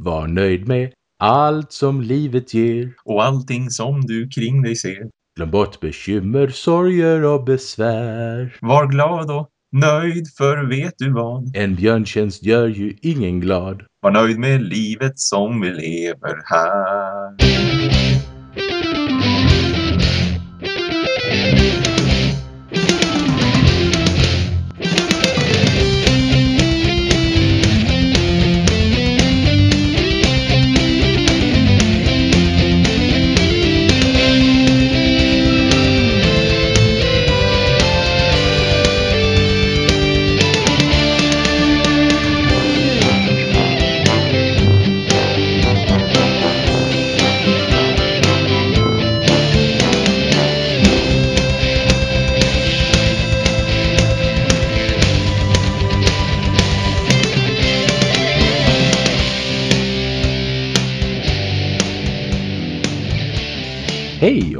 Var nöjd med allt som livet ger. Och allting som du kring dig ser. Glöm bort bekymmer, sorger och besvär. Var glad och nöjd för vet du vad. En björntjänst gör ju ingen glad. Var nöjd med livet som vi lever här.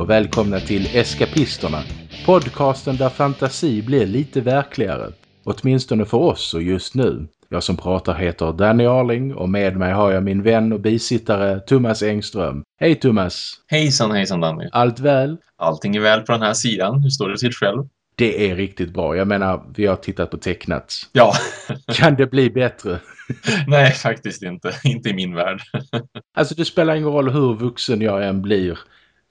Och välkomna till Eskapisterna. Podcasten där fantasi blir lite verkligare. Åtminstone för oss och just nu. Jag som pratar heter Danny Arling och med mig har jag min vän och bisittare Thomas Engström. Hej Thomas! Hejsan hejsan Danny. Allt väl? Allting är väl på den här sidan. Hur står det till själv? Det är riktigt bra. Jag menar, vi har tittat på tecknat. Ja. kan det bli bättre? Nej, faktiskt inte. Inte i min värld. alltså det spelar ingen roll hur vuxen jag än blir.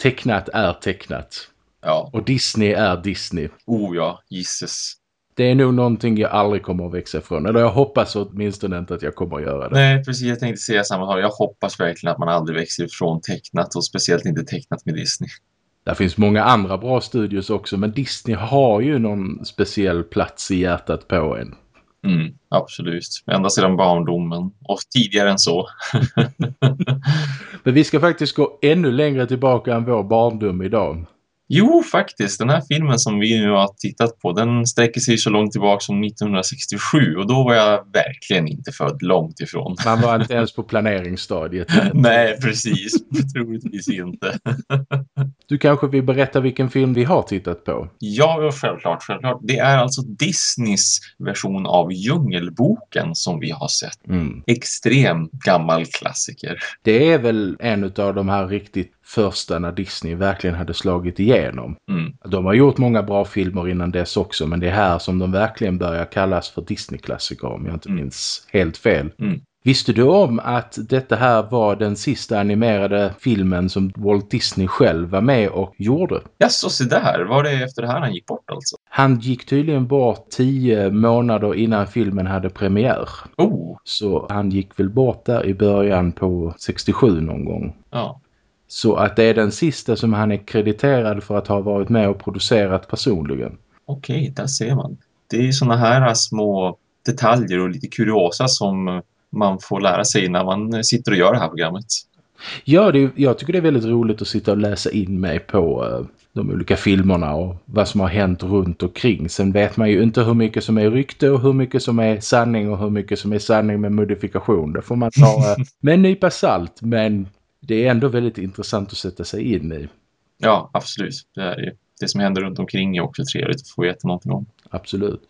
Tecknat är tecknat. Ja. Och Disney är Disney. Oh ja, Jesus. Det är nog någonting jag aldrig kommer att växa ifrån. Eller jag hoppas åtminstone inte att jag kommer att göra det. Nej, precis. Jag tänkte säga samma sak. Jag hoppas verkligen att man aldrig växer ifrån tecknat. Och speciellt inte tecknat med Disney. Det finns många andra bra studios också. Men Disney har ju någon speciell plats i hjärtat på en. Mm, absolut. Ända sedan barndomen. Och tidigare än så. Men vi ska faktiskt gå ännu längre tillbaka än vår barndom idag. Jo, faktiskt. Den här filmen som vi nu har tittat på, den sträcker sig så långt tillbaka som 1967. Och då var jag verkligen inte född långt ifrån. Man var inte ens på planeringsstadiet. Nej, precis. Troligtvis inte. du kanske vill berätta vilken film vi har tittat på? Ja, självklart, självklart. Det är alltså Disneys version av Djungelboken som vi har sett. Mm. Extrem gammal klassiker. Det är väl en av de här riktigt första när Disney verkligen hade slagit igenom. Mm. De har gjort många bra filmer innan dess också men det är här som de verkligen börjar kallas för Disney-klassiker om jag inte Mm. minns helt fel. Mm. Visste du om att detta här var den sista animerade filmen som Walt Disney själv var med och gjorde? Ja, så se där. Var det efter det här han gick bort alltså? Han gick tydligen bort tio månader innan filmen hade premiär. Oh, Så han gick väl bort där i början på 67 någon gång. ja. Så att det är den sista som han är krediterad för att ha varit med och producerat personligen. Okej, där ser man. Det är såna här små detaljer och lite kuriosa som man får lära sig när man sitter och gör det här programmet. Ja, det, jag tycker det är väldigt roligt att sitta och läsa in mig på eh, de olika filmerna och vad som har hänt runt omkring. Sen vet man ju inte hur mycket som är rykte och hur mycket som är sanning och hur mycket som är sanning med modifikation. Det får man ta eh, med en nypa salt, men det är ändå väldigt intressant att sätta sig in i. Ja, absolut. Det, är det som händer runt omkring är också trevligt att få veta någonting om. Absolut.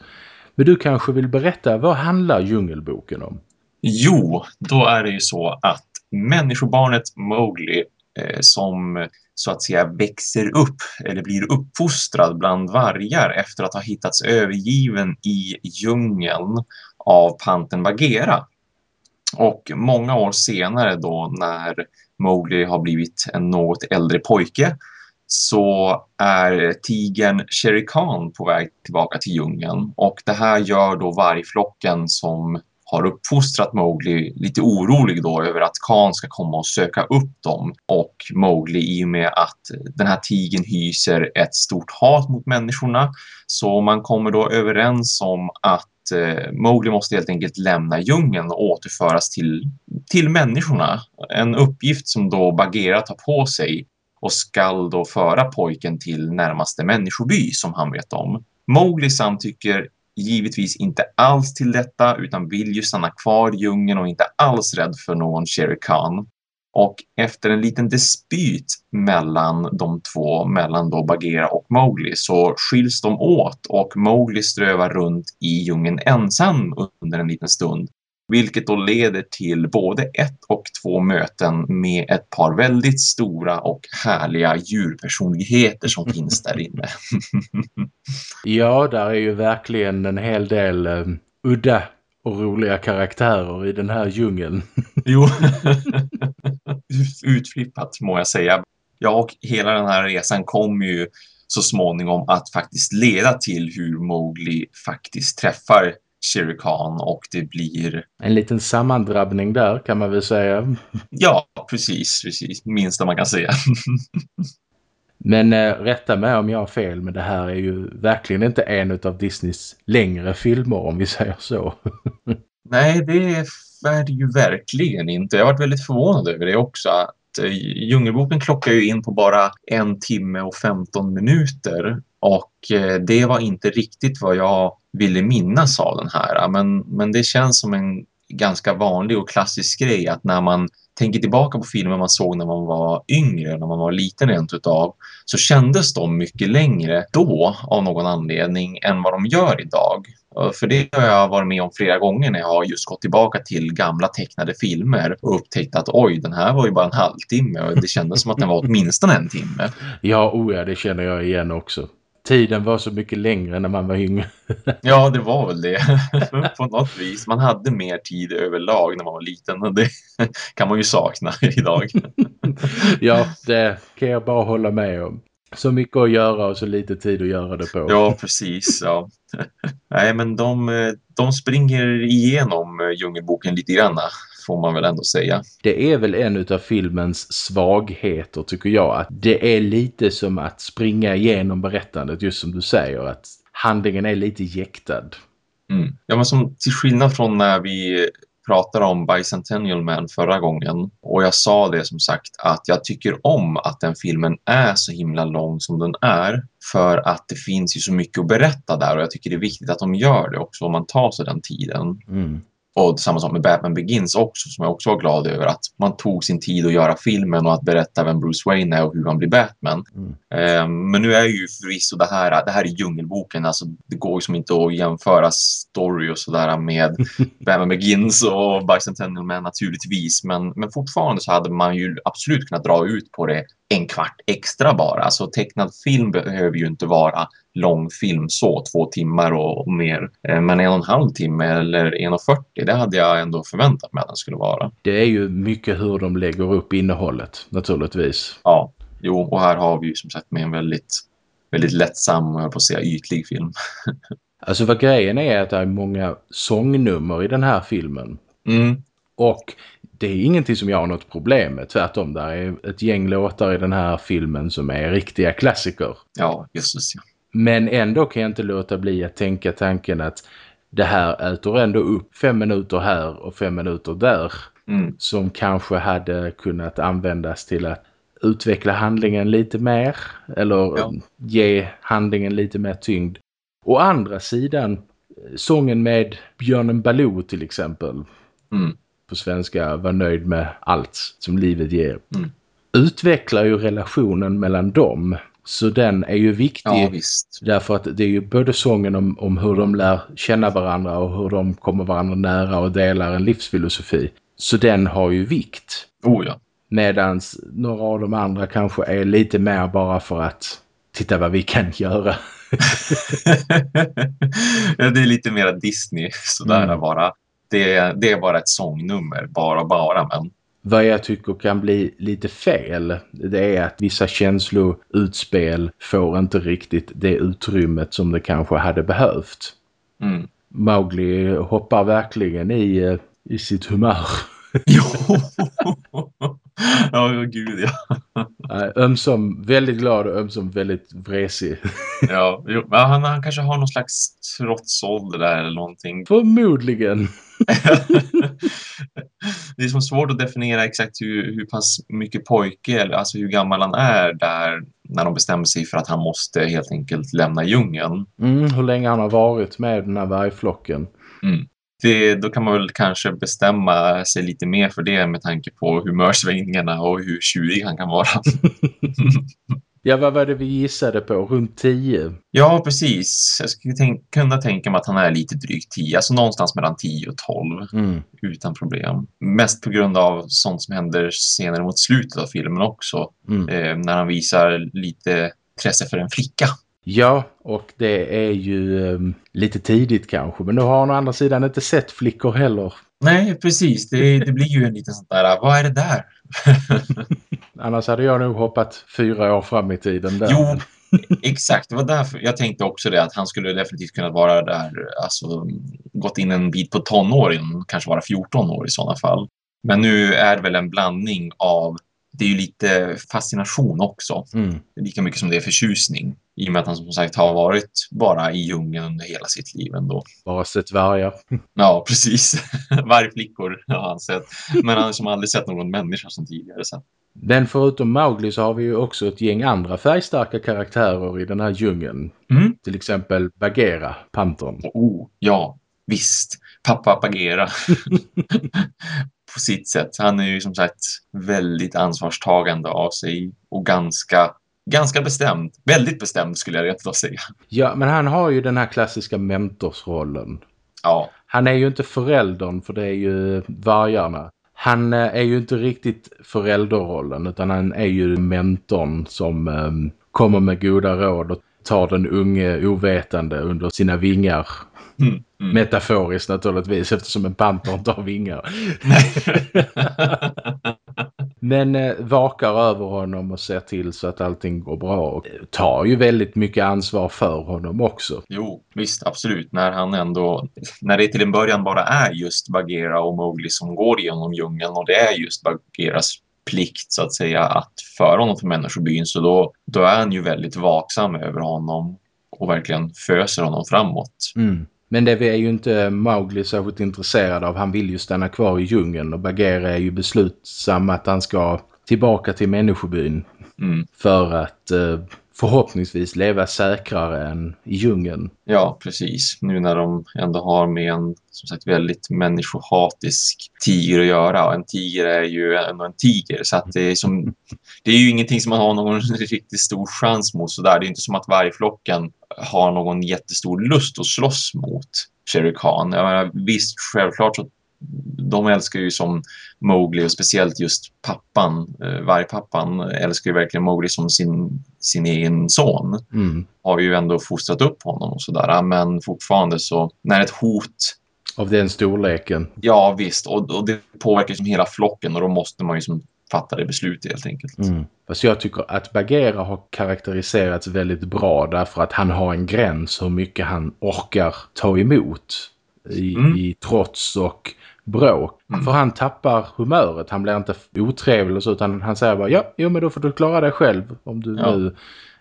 Men du kanske vill berätta, vad handlar Djungelboken om? Jo, då är det ju så att människobarnet Mowgli eh, som så att säga växer upp eller blir uppfostrad bland vargar efter att ha hittats övergiven i djungeln av panten Bagheera. Och många år senare då när Mowgli har blivit en något äldre pojke så är tigern Shere Khan på väg tillbaka till djungeln. Och det här gör då vargflocken som har uppfostrat Mowgli lite orolig då över att Khan ska komma och söka upp dem. Och Mowgli i och med att den här tigern hyser ett stort hat mot människorna. Så man kommer då överens om att eh, Mowgli måste helt enkelt lämna djungeln och återföras till, till människorna. En uppgift som då Bagheera tar på sig och skall då föra pojken till närmaste människoby som han vet om. Mowgli samtycker givetvis inte alls till detta utan vill ju stanna kvar i djungeln och inte alls rädd för någon Shere Khan. Och efter en liten dispyt mellan de två, mellan då Bagheera och Mowgli, så skiljs de åt och Mowgli strövar runt i djungeln ensam under en liten stund. Vilket då leder till både ett och två möten med ett par väldigt stora och härliga djurpersonligheter som finns där inne. ja, där är ju verkligen en hel del um, udda och roliga karaktärer i den här djungeln. jo, utflippat må jag säga. Ja, och hela den här resan kommer ju så småningom att faktiskt leda till hur Mowgli faktiskt träffar Shere Khan och det blir... En liten sammandrabbning där kan man väl säga. Ja, precis, precis. Minsta man kan säga. men eh, rätta mig om jag har fel, men det här är ju verkligen inte en av Disneys längre filmer om vi säger så. Nej, det är det ju verkligen inte. Jag har varit väldigt förvånad över det också. Att eh, Djungelboken klockar ju in på bara en timme och 15 minuter. Och eh, det var inte riktigt vad jag ville minnas av den här. Men, men det känns som en ganska vanlig och klassisk grej att när man tänker tillbaka på filmer man såg när man var yngre, när man var liten rent utav, så kändes de mycket längre då av någon anledning än vad de gör idag. För det har jag varit med om flera gånger när jag har just gått tillbaka till gamla tecknade filmer och upptäckt att oj, den här var ju bara en halvtimme och det kändes som att den var åtminstone en timme. Ja, oja, ja, det känner jag igen också tiden var så mycket längre när man var yngre. ja, det var väl det. På något vis. Man hade mer tid överlag när man var liten och det kan man ju sakna idag. ja, det kan jag bara hålla med om. Så mycket att göra och så lite tid att göra det på. Ja, precis. Ja. Nej, men de, de springer igenom djungelboken lite grann får man väl ändå säga. Det är väl en av filmens svagheter tycker jag. Att det är lite som att springa igenom berättandet just som du säger. Att handlingen är lite jäktad. Mm. Ja men som till skillnad från när vi pratade om Bicentennial Man förra gången och jag sa det som sagt att jag tycker om att den filmen är så himla lång som den är för att det finns ju så mycket att berätta där och jag tycker det är viktigt att de gör det också om man tar sig den tiden. Mm. Och samma sak med Batman Begins också som jag också var glad över att man tog sin tid att göra filmen och att berätta vem Bruce Wayne är och hur han blir Batman. Mm. Um, men nu är ju förvisso det här, det här är djungelboken, alltså det går ju som inte att jämföra story och sådär med Batman Begins och Bicentennial Man naturligtvis. Men, men fortfarande så hade man ju absolut kunnat dra ut på det en kvart extra bara. Alltså tecknad film behöver ju inte vara lång film så, två timmar och, och mer. Eh, men en och en halv timme eller 1.40, det hade jag ändå förväntat mig att den skulle vara. Det är ju mycket hur de lägger upp innehållet, naturligtvis. Ja, jo, och här har vi ju som sagt med en väldigt, väldigt lättsam, på att säga, ytlig film. alltså vad grejen är att det är många sångnummer i den här filmen. Mm. Och det är ingenting som jag har något problem med. Tvärtom, där är ett gäng låtar i den här filmen som är riktiga klassiker. Ja, just det. Men ändå kan jag inte låta bli att tänka tanken att det här äter ändå upp fem minuter här och fem minuter där. Mm. Som kanske hade kunnat användas till att utveckla handlingen lite mer. Eller ja. ge handlingen lite mer tyngd. Å andra sidan, sången med Björnen Baloo till exempel. Mm på svenska var nöjd med allt som livet ger. Mm. Utvecklar ju relationen mellan dem. Så den är ju viktig. Ja. Därför att det är ju både sången om, om hur de lär känna varandra och hur de kommer varandra nära och delar en livsfilosofi. Så den har ju vikt. Oh ja. Medans några av de andra kanske är lite mer bara för att titta vad vi kan göra. ja, det är lite mer Disney sådär mm. bara det, det är bara ett sångnummer, bara bara. Men... Vad jag tycker kan bli lite fel det är att vissa känsloutspel får inte riktigt det utrymmet som det kanske hade behövt. Mm. Mowgli hoppar verkligen i, eh, i sitt humör. jo! ja, gud ja. ömsom väldigt glad och ömsom väldigt vresig. ja, jo, han, han kanske har någon slags trotsålder där eller någonting. Förmodligen. det är som svårt att definiera exakt hur, hur pass mycket pojke, alltså hur gammal han är där när de bestämmer sig för att han måste helt enkelt lämna djungeln. Mm, hur länge han har varit med den här vargflocken. Mm. Det, då kan man väl kanske bestämma sig lite mer för det med tanke på humörsvängningarna och hur tjurig han kan vara. Ja, vad var det vi gissade på? Runt 10? Ja, precis. Jag skulle tänk kunna tänka mig att han är lite drygt 10. Alltså någonstans mellan 10 och 12. Mm. Utan problem. Mest på grund av sånt som händer senare mot slutet av filmen också. Mm. Eh, när han visar lite intresse för en flicka. Ja, och det är ju um, lite tidigt kanske. Men nu har han å andra sidan inte sett flickor heller. Nej, precis. Det, det blir ju en liten sån där, vad är det där? Annars hade jag nog hoppat fyra år fram i tiden där. Jo, exakt. Det var därför jag tänkte också det att han skulle definitivt kunna vara där, alltså gått in en bit på tonåren, kanske vara 14 år i sådana fall. Men nu är det väl en blandning av det är ju lite fascination också. Mm. Lika mycket som det är förtjusning. I och med att han som sagt har varit bara i djungeln under hela sitt liv ändå. Bara sett vargar. Ja, precis. Vargflickor har han sett. Men han har som aldrig sett någon människa som tidigare sett. Men förutom Mowgli så har vi ju också ett gäng andra färgstarka karaktärer i den här djungeln. Mm. Till exempel Bagheera, pantern. Oh, ja, visst. Pappa Bagheera. På sitt sätt. Han är ju som sagt väldigt ansvarstagande av sig och ganska, ganska bestämd. Väldigt bestämd skulle jag rätt att säga. Ja, men han har ju den här klassiska mentorsrollen. Ja, Han är ju inte föräldern för det är ju vargarna. Han eh, är ju inte riktigt förälderrollen utan han är ju mentorn som eh, kommer med goda råd och tar den unge ovetande under sina vingar. Mm, mm. Metaforiskt naturligtvis eftersom en panter inte har vingar. Men eh, vakar över honom och ser till så att allting går bra och tar ju väldigt mycket ansvar för honom också. Jo, visst, absolut. När han ändå, när det till en början bara är just Bagheera och Mowgli som går genom djungeln och det är just Bagheeras plikt så att säga att föra honom till människobyn så då, då är han ju väldigt vaksam över honom och verkligen föser honom framåt. Mm. Men det är ju inte Mowgli särskilt intresserad av. Han vill ju stanna kvar i djungeln och Bagheera är ju beslutsam att han ska tillbaka till människobyn Mm. för att eh, förhoppningsvis leva säkrare än i djungeln. Ja, precis. Nu när de ändå har med en som sagt väldigt människohatisk tiger att göra. Och en tiger är ju ändå en tiger. Så att det, är som, det är ju ingenting som man har någon riktigt stor chans mot. Så där. Det är inte som att vargflocken har någon jättestor lust att slåss mot Sherry Khan. Jag menar, visst, självklart så de älskar ju som Mowgli och speciellt just pappan, eh, vargpappan älskar ju verkligen Mowgli som sin, sin egen son Mm. har ju ändå fostrat upp honom och sådär. Men fortfarande så, när ett hot, Av den storleken. ja visst, och, och det påverkar som hela flocken och då måste man ju som fatta det beslutet helt enkelt. Mm. Fast jag tycker att Bagheera har karaktäriserats väldigt bra därför att han har en gräns hur mycket han orkar ta emot i, Mm. i trots och bråk. Mm. För han tappar humöret. Han blir inte otrevlig så utan han säger bara ja, jo men då får du klara dig själv om du Ja. nu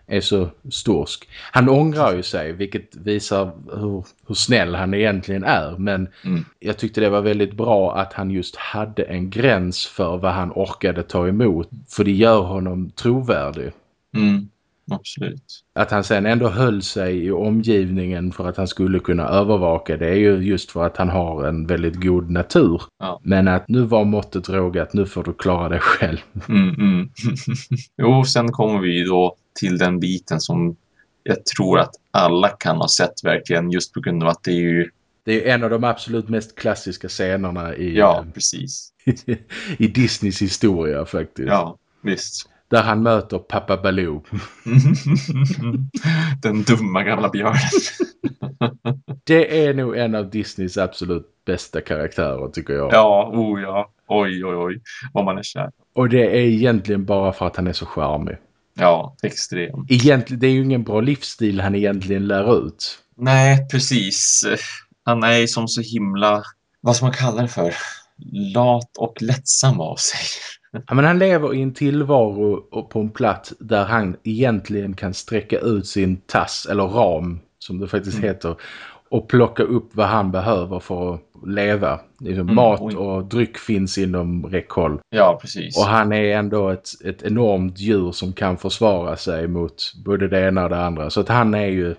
är så storsk. Han ångrar ju sig vilket visar hur, hur snäll han egentligen är. Men Mm. jag tyckte det var väldigt bra att han just hade en gräns för vad han orkade ta emot. För det gör honom trovärdig. Mm. Absolut. Att han sen ändå höll sig i omgivningen för att han skulle kunna övervaka det är ju just för att han har en väldigt god natur. Ja. Men att nu var måttet rågat, nu får du klara dig själv. Mm, mm. jo, sen kommer vi då till den biten som jag tror att alla kan ha sett verkligen just på grund av att det är ju, Det är en av de absolut mest klassiska scenerna i, ja, precis. i Disneys historia faktiskt. Ja, visst. Där han möter Pappa Baloo. Den dumma gamla björnen. Det är nog en av Disneys absolut bästa karaktärer tycker jag. Ja, oh ja. Oj, oj, oj. Vad man är kär. Och det är egentligen bara för att han är så charmig. Ja, extrem. Egentligen, det är ju ingen bra livsstil han egentligen lär ut. Nej, precis. Han är som så himla, vad ska man kalla det för? Lat och lättsam av sig. Ja, men han lever i en tillvaro på en plats där han egentligen kan sträcka ut sin tass eller ram som det faktiskt Mm. heter och plocka upp vad han behöver för att leva. Liksom Mm, Mat och dryck finns inom räckhåll. Ja, precis. Och han är ändå ett, ett enormt djur som kan försvara sig mot både det ena och det andra. Så att han är ju...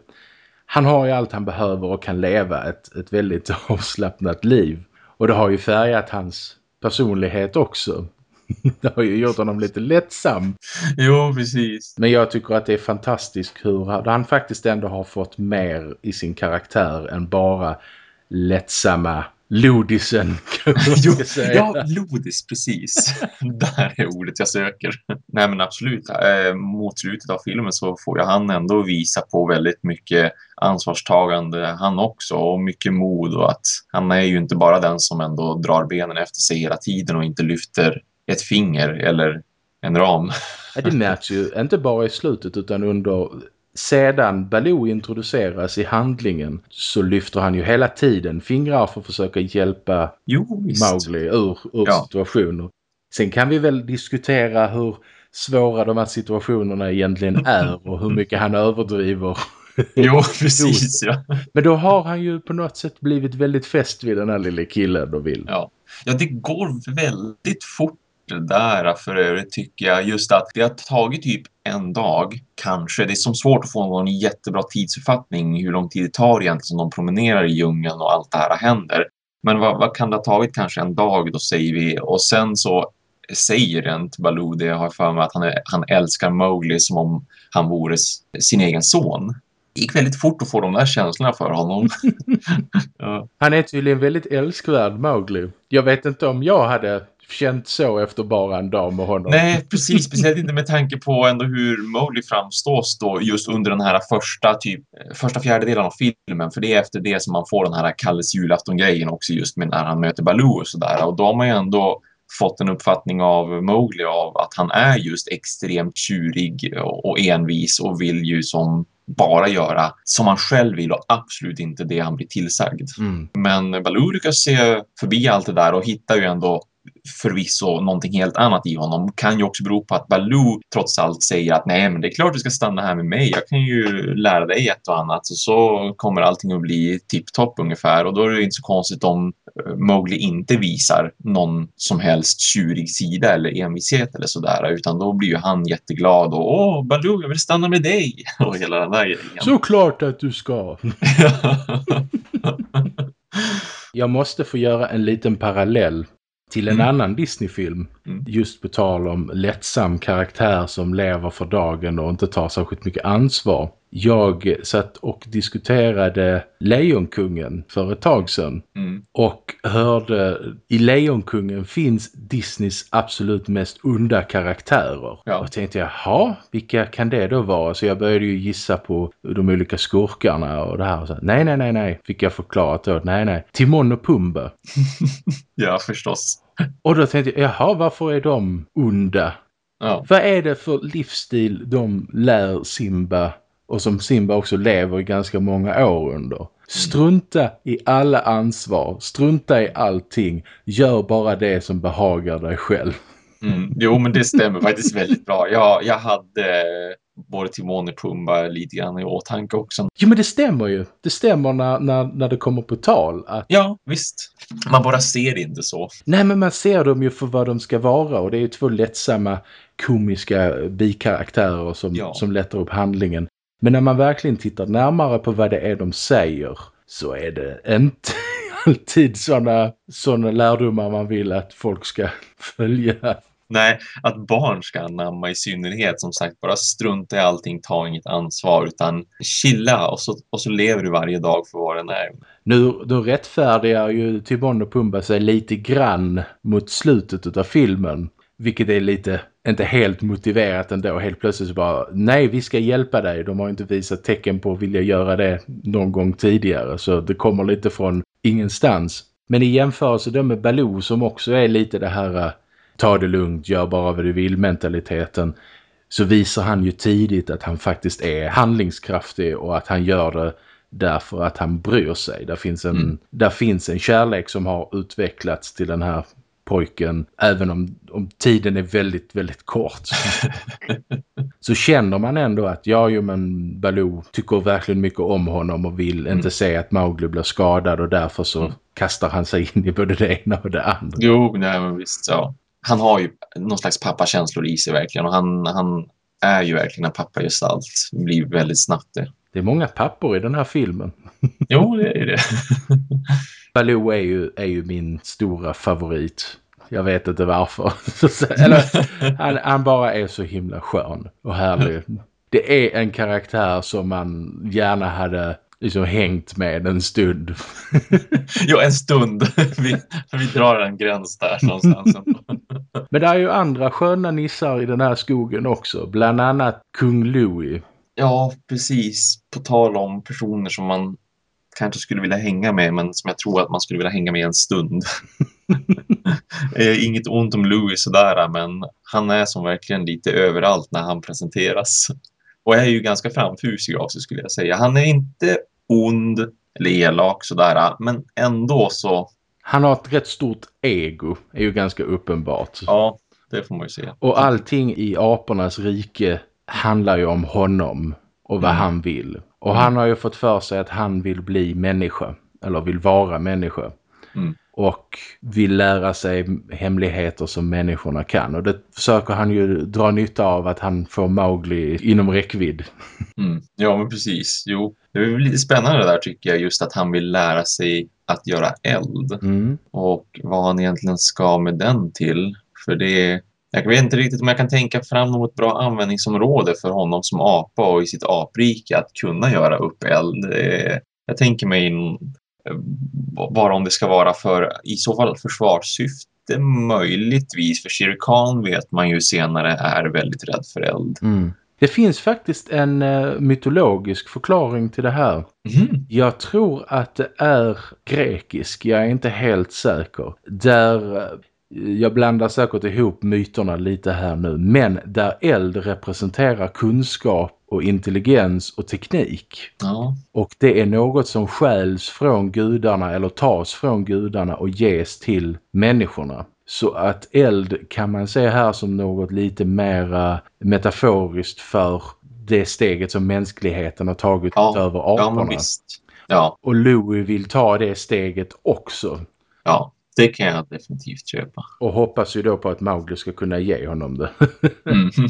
Han har ju allt han behöver och kan leva ett, ett väldigt avslappnat liv. Och det har ju färgat hans personlighet också. det har ju gjort honom lite lättsam. Jo, precis. Men jag tycker att det är fantastiskt hur han faktiskt ändå har fått mer i sin karaktär än bara lättsamma Lodisen jo, ja, lodis, precis. Där är ordet jag söker. Nej men absolut, eh, mot slutet av filmen så får ju han ändå visa på väldigt mycket ansvarstagande han också och mycket mod och att han är ju inte bara den som ändå drar benen efter sig hela tiden och inte lyfter ett finger eller en ram. Ja, det märks ju inte bara i slutet utan under sedan Baloo introduceras i handlingen så lyfter han ju hela tiden fingrar för att försöka hjälpa Jo. Mowgli ur, ur Ja. situationer. Sen kan vi väl diskutera hur svåra de här situationerna egentligen är och hur mycket han överdriver. Jo, precis. Ja. Men då har han ju på något sätt blivit väldigt fäst vid den här lille killen och vill. Ja. ja, det går väldigt fort det där för övrigt tycker jag. Just att det har tagit typ en dag, kanske. Det är som svårt att få någon jättebra tidsuppfattning hur lång tid det tar egentligen som de promenerar i djungeln och allt det här händer. Men vad, vad kan det ha tagit kanske en dag då säger vi och sen så säger rent Baloo det jag har för mig att han, är, han älskar Mowgli som om han vore sin egen son. Det gick väldigt fort att få de där känslorna för honom. ja. Han är tydligen väldigt älskvärd Mowgli. Jag vet inte om jag hade känt så efter bara en dag med honom. Nej, precis. Speciellt inte med tanke på ändå hur Mowgli framstås då just under den här första typ första fjärdedelen av filmen. För det är efter det som man får den här Kalles julafton-grejen också just med när han möter Baloo och sådär. Och då har man ju ändå fått en uppfattning av Mowgli av att han är just extremt tjurig och och envis och vill ju som bara göra som han själv vill och absolut inte det han blir tillsagd. Mm. Men Baloo lyckas se förbi allt det där och hittar ju ändå förvisso någonting helt annat i honom. Kan ju också bero på att Baloo trots allt säger att nej men det är klart du ska stanna här med mig. Jag kan ju lära dig ett och annat. Så, så kommer allting att bli tipptopp ungefär. Och då är det inte så konstigt om eh, Mowgli inte visar någon som helst tjurig sida eller envishet eller sådär. Utan då blir ju han jätteglad och åh Baloo jag vill stanna med dig. Och hela den där grejen. Såklart att du ska. Jag måste få göra en liten parallell till en Mm. annan Disney-film. Mm. Just på tal om lättsam karaktär som lever för dagen och inte tar särskilt mycket ansvar. Jag satt och diskuterade Lejonkungen för ett tag sedan. Mm. Och hörde, i Lejonkungen finns Disneys absolut mest onda karaktärer. Ja. Och tänkte jag, jaha, vilka kan det då vara? Så jag började ju gissa på de olika skurkarna och det här. Och så, nej, nej, nej, nej, fick jag förklarat då. Nej, nej. Timon och Pumba. ja, förstås. Och då tänkte jag, jaha, varför är de onda? Ja. Vad är det för livsstil de lär Simba och som Simba också lever i ganska många år under? Strunta i alla ansvar, strunta i allting, gör bara det som behagar dig själv. Mm. Jo, men det stämmer faktiskt väldigt bra. Jag, jag hade eh, både Timon och Pumba lite grann i åtanke också. Jo men det stämmer ju. Det stämmer när, när, när det kommer på tal att Ja, visst. Man bara ser det inte så. nej men man ser dem ju för vad de ska vara och det är ju två lättsamma komiska bikaraktärer som, Ja. som lättar upp handlingen. Men när man verkligen tittar närmare på vad det är de säger så är det inte alltid sådana såna lärdomar man vill att folk ska följa. Nej, att barn ska anamma i synnerhet. Som sagt, bara strunta i allting, ta inget ansvar, utan chilla och så, och så lever du varje dag för vad den är. Nu, då rättfärdigar ju Timon och Pumba sig lite grann mot slutet av filmen. Vilket är lite, inte helt motiverat ändå. Helt plötsligt så bara, nej vi ska hjälpa dig. De har inte visat tecken på att vilja göra det någon gång tidigare. Så det kommer lite från ingenstans. Men i jämförelse då med Baloo som också är lite det här eh, ta det lugnt, gör bara vad du vill mentaliteten. Så visar han ju tidigt att han faktiskt är handlingskraftig och att han gör det därför att han bryr sig. Där finns en, Mm. där finns en kärlek som har utvecklats till den här pojken. Även om, om tiden är väldigt, väldigt kort. så känner man ändå att ja, jo, men Baloo tycker verkligen mycket om honom och vill inte se att Mowgli blir skadad och därför så Mm. kastar han sig in i både det ena och det andra. Jo, nej, men visst. Ja. Han har ju någon slags pappakänslor i sig verkligen och han, han är ju verkligen en pappagestalt. Blir väldigt snabbt det. Det är många pappor i den här filmen. Jo, det är det. Baloo är ju, är ju min stora favorit. jag vet inte varför. Eller, han, han bara är så himla skön och härlig. Det är en karaktär som man gärna hade liksom hängt med en stund. ja, en stund. vi, vi drar en gräns där någonstans. Men det är ju andra sköna nissar i den här skogen också. Bland annat Kung Louis. Ja, precis. På tal om personer som man kanske skulle vilja hänga med men som jag tror att man skulle vilja hänga med en stund. Inget ont om Louis sådär men han är som verkligen lite överallt när han presenteras. Och är ju ganska framfusig av sig skulle jag säga. Han är inte ond eller elak sådär men ändå så... Han har ett rätt stort ego är ju ganska uppenbart. Ja, det får man ju se. Och allting i apornas rike handlar ju om honom och vad mm. han vill. Och han har ju fått för sig att han vill bli människa. Eller vill vara människa. Mm. Och vill lära sig hemligheter som människorna kan. Och det försöker han ju dra nytta av att han får Mowgli inom räckvidd. Mm. Ja men precis. Jo, det är lite spännande där tycker jag. Just att han vill lära sig att göra eld. Mm. Och vad han egentligen ska med den till. För det jag vet inte riktigt om jag kan tänka fram något bra användningsområde för honom som apa och i sitt aprike att kunna göra upp eld. Jag tänker mig in, eh, bara om det ska vara för i så fall försvarssyfte möjligtvis. För Shere Khan vet man ju senare är väldigt rädd för eld. Mm. Det finns faktiskt en uh, mytologisk förklaring till det här. Mm. Jag tror att det är grekisk, jag är inte helt säker. Där jag blandar säkert ihop myterna lite här nu. Men där eld representerar kunskap och intelligens och teknik. Ja. Och det är något som skäls från gudarna eller tas från gudarna och ges till människorna. Så att eld kan man se här som något lite mer metaforiskt för det steget som mänskligheten har tagit ja. över aporna. Ja, ja. Och Louis vill ta det steget också. Ja. Det kan jag definitivt köpa. Och hoppas ju då på att Mowgli ska kunna ge honom det. mm.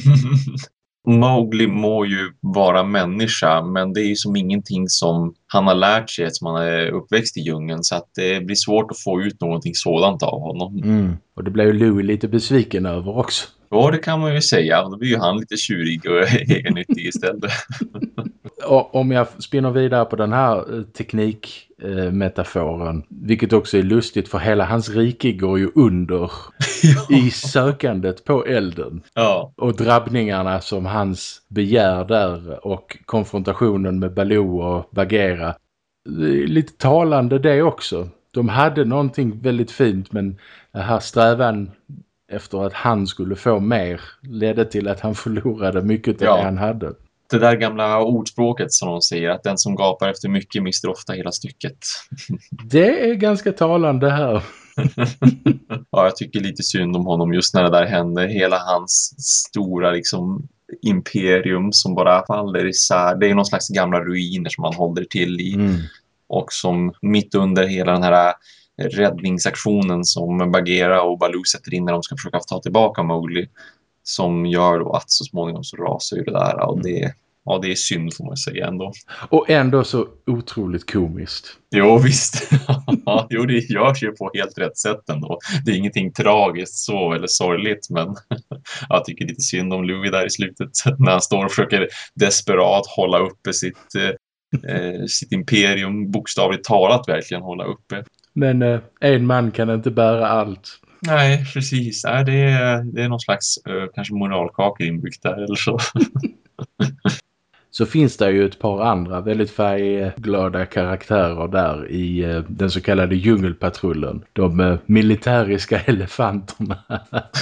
Mowgli må ju vara människa men det är ju som ingenting som han har lärt sig som han är uppväxt i djungeln så att det blir svårt att få ut någonting sådant av honom. Mm. Och det blir ju Louis lite besviken över också. Ja, det kan man ju säga. Då blir ju han lite tjurig och egennyttig istället. och om jag spinner vidare på den här eh, teknikmetaforen, eh, vilket också är lustigt för hela hans rike går ju under ja. i sökandet på elden. Ja. Och drabbningarna som hans begär där och konfrontationen med Baloo och Bagheera. Lite talande det också. De hade någonting väldigt fint men den här strävan efter att han skulle få mer ledde till att han förlorade mycket av ja. det han hade. Det där gamla ordspråket som de säger att den som gapar efter mycket mister ofta hela stycket. Det är ganska talande här. ja, jag tycker lite synd om honom just när det där hände. Hela hans stora liksom imperium som bara faller isär. Det är någon slags gamla ruiner som man håller till i. Mm. Och som mitt under hela den här räddningsaktionen som Bagheera och Baloo sätter in när de ska försöka ta tillbaka Mowgli som gör då att så småningom så rasar ju det där och det, ja, det är synd får man säga ändå. Och ändå så otroligt komiskt. Jo visst, jo det görs ju på helt rätt sätt ändå. Det är ingenting tragiskt så eller sorgligt men jag tycker lite synd om Louis där i slutet när han står och försöker desperat hålla uppe sitt eh, eh sitt imperium bokstavligt talat verkligen hålla uppe. Men eh, en man kan inte bära allt. Nej, precis. Nej, det, är, det är någon slags eh, kanske moralkaka inbyggt där eller så. så finns det ju ett par andra väldigt färgglada karaktärer där i eh, den så kallade djungelpatrullen. De eh, militäriska elefanterna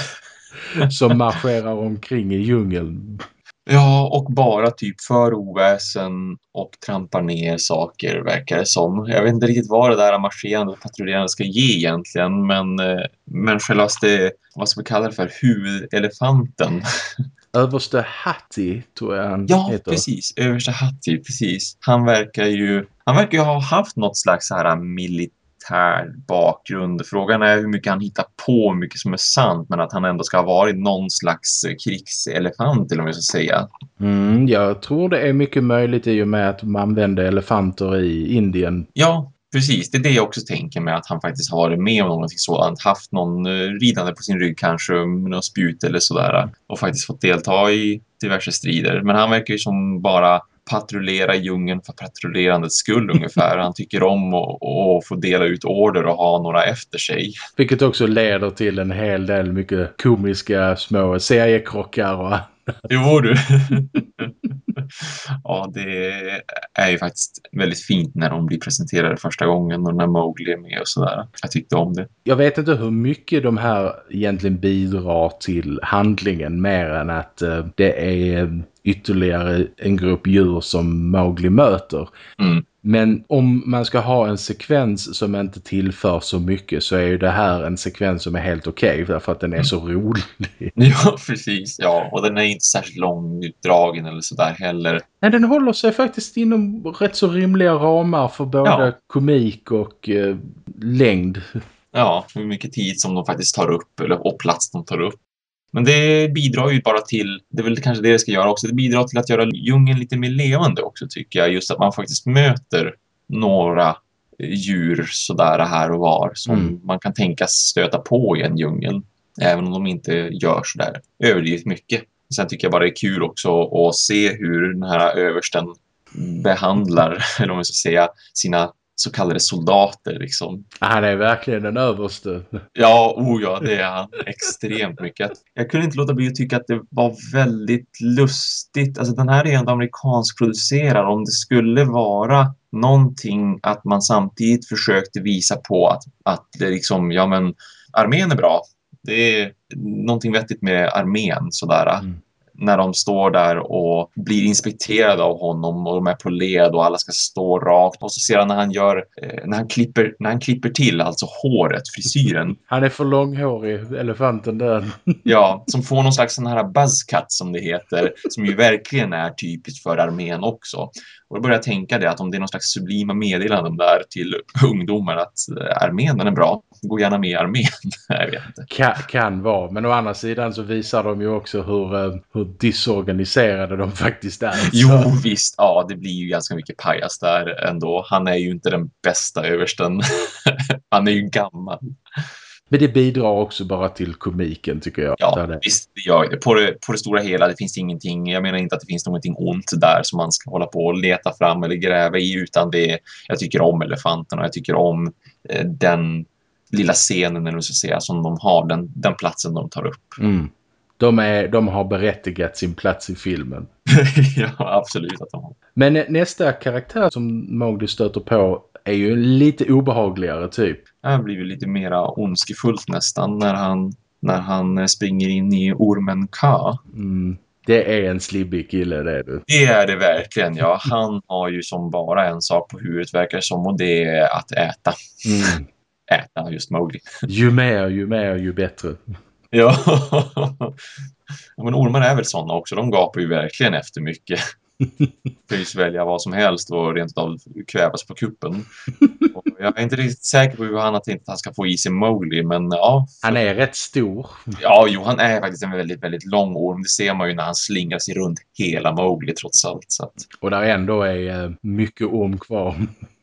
som marscherar omkring i djungeln. Ja, och bara typ för oväsen och trampar ner saker verkar det som. Jag vet inte riktigt vad det där marscherande och patrullerande ska ge egentligen, men, eh, men självaste, vad ska vi kalla det för, huvudelefanten. Överste Hatti tror jag han ja, heter. Ja, precis. Överste Hatti, precis. Han verkar ju, han verkar ju ha haft något slags så här militär militär bakgrund. Frågan är hur mycket han hittar på, hur mycket som är sant, men att han ändå ska ha varit någon slags krigselefant, eller om jag ska säga. Mm, jag tror det är mycket möjligt i och med att man använder elefanter i Indien. Ja, precis. Det är det jag också tänker med att han faktiskt har varit med om någonting sådant. Haft någon eh, ridande på sin rygg kanske med någon spjut eller sådär och faktiskt fått delta i diverse strider. Men han verkar ju som bara patrullera i djungeln för patrullerandets skull ungefär. Han tycker om att få dela ut order och ha några efter sig. Vilket också leder till en hel del mycket komiska små seriekrockar och Jo du. ja, det är ju faktiskt väldigt fint när de blir presenterade första gången och när Mowgli är med och sådär. Jag tyckte om det. Jag vet inte hur mycket de här egentligen bidrar till handlingen mer än att uh, det är ytterligare en grupp djur som Mowgli möter. Mm. Men om man ska ha en sekvens som inte tillför så mycket så är ju det här en sekvens som är helt okej okay, därför att den är mm. så rolig. Ja, precis. Ja, och den är inte särskilt långutdragen eller sådär heller. Nej, den håller sig faktiskt inom rätt så rimliga ramar för både ja. komik och eh, längd. Ja, hur mycket tid som de faktiskt tar upp eller, och plats de tar upp. Men det bidrar ju bara till, det är väl kanske det det ska göra också, det bidrar till att göra djungeln lite mer levande också tycker jag. Just att man faktiskt möter några djur sådär här och var som mm. man kan tänkas stöta på i en djungel. Även om de inte gör sådär överdrivet mycket. Sen tycker jag bara det är kul också att se hur den här översten behandlar, eller om man ska säga, sina så kallade soldater liksom. Han är verkligen den överste. Ja, oh ja, det är han. Extremt mycket. Jag kunde inte låta bli att tycka att det var väldigt lustigt. Alltså den här är ändå amerikansk producerad. Om det skulle vara någonting att man samtidigt försökte visa på att, att det liksom, ja men armén är bra. Det är någonting vettigt med armén sådär. Mm när de står där och blir inspekterade av honom och de är på led och alla ska stå rakt. Och så ser han när han gör, eh, när han klipper, när han klipper till, alltså håret, frisyren. Han är för långhårig, elefanten där. ja, som får någon slags sån här buzzcut som det heter, som ju verkligen är typiskt för armén också. Och då börjar jag tänka det att om det är någon slags sublima meddelanden där till ungdomar att eh, armén är bra, gå gärna med i armén. jag vet inte. Kan, kan vara, men å andra sidan så visar de ju också hur, eh, hur disorganiserade de faktiskt är. Jo visst, ja det blir ju ganska mycket pajas där ändå. Han är ju inte den bästa översten. Han är ju gammal. Men det bidrar också bara till komiken tycker jag. Ja, det... visst det gör det. På, det. på det stora hela, det finns ingenting, jag menar inte att det finns någonting ont där som man ska hålla på och leta fram eller gräva i, utan det jag tycker om elefanterna, jag tycker om eh, den lilla scenen, eller så säga, som de har, den, den platsen de tar upp. Mm. De, är, de har berättigat sin plats i filmen. ja, absolut att de har. Men nästa karaktär som Mowgli stöter på är ju lite obehagligare typ. Det blir lite mer ondskefullt nästan när han, när han springer in i ormen Ka. Mm. Det är en slibbig kille, det är du. Det är det verkligen, ja. Han har ju som bara en sak på huvudet verkar som och det är att äta. Mm. Äta just Mowgli. Ju mer, ju mer, ju bättre. Ja. Men ormar är väl sådana också. De gapar ju verkligen efter mycket. Kan ju svälja vad som helst och rent av kvävas på kuppen. Och jag är inte riktigt säker på hur han har tänkt att han ska få i sig Mowgli, men ja. För... Han är rätt stor. Ja, jo, han är faktiskt en väldigt, väldigt lång orm. Det ser man ju när han slingar sig runt hela Mowgli trots allt. Att... Och där ändå är eh, mycket orm kvar.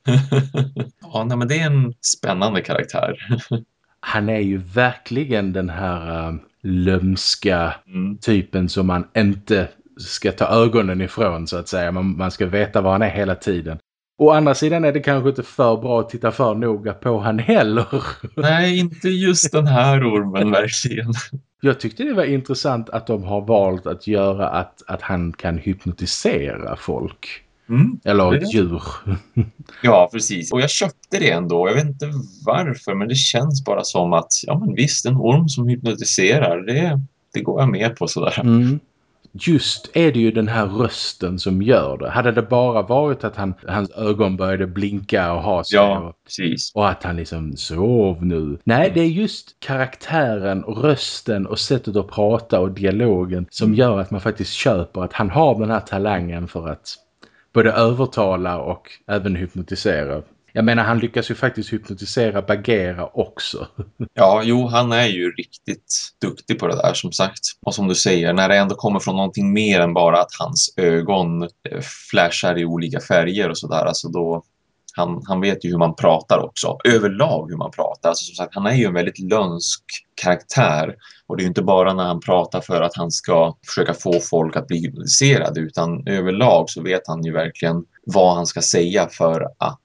ja, nej, men det är en spännande karaktär. han är ju verkligen den här uh, lömska mm. typen som man inte ska ta ögonen ifrån så att säga. Man, man ska veta var han är hela tiden. Å andra sidan är det kanske inte för bra att titta för noga på han heller. Nej, inte just den här ormen verkligen. Jag tyckte det var intressant att de har valt att göra att, att han kan hypnotisera folk. Mm, Eller ett djur. ja, precis. Och jag köpte det ändå. Jag vet inte varför, men det känns bara som att ja, men visst, en orm som hypnotiserar, det, det går jag med på sådär. Mm just är det ju den här rösten som gör det. Hade det bara varit att han, hans ögon började blinka och ha sig ja, och, precis. och att han liksom sov nu. Nej, det är just karaktären och rösten och sättet att prata och dialogen som mm. gör att man faktiskt köper att han har den här talangen för att både övertala och även hypnotisera. Jag menar, han lyckas ju faktiskt hypnotisera Bagheera också. Ja, jo, han är ju riktigt duktig på det där som sagt. Och som du säger, när det ändå kommer från någonting mer än bara att hans ögon eh, flashar i olika färger och sådär, alltså då, Han, han vet ju hur man pratar också. Överlag hur man pratar. Alltså, som sagt, han är ju en väldigt lönsk karaktär. Och det är ju inte bara när han pratar för att han ska försöka få folk att bli hypnotiserade. Utan överlag så vet han ju verkligen vad han ska säga för att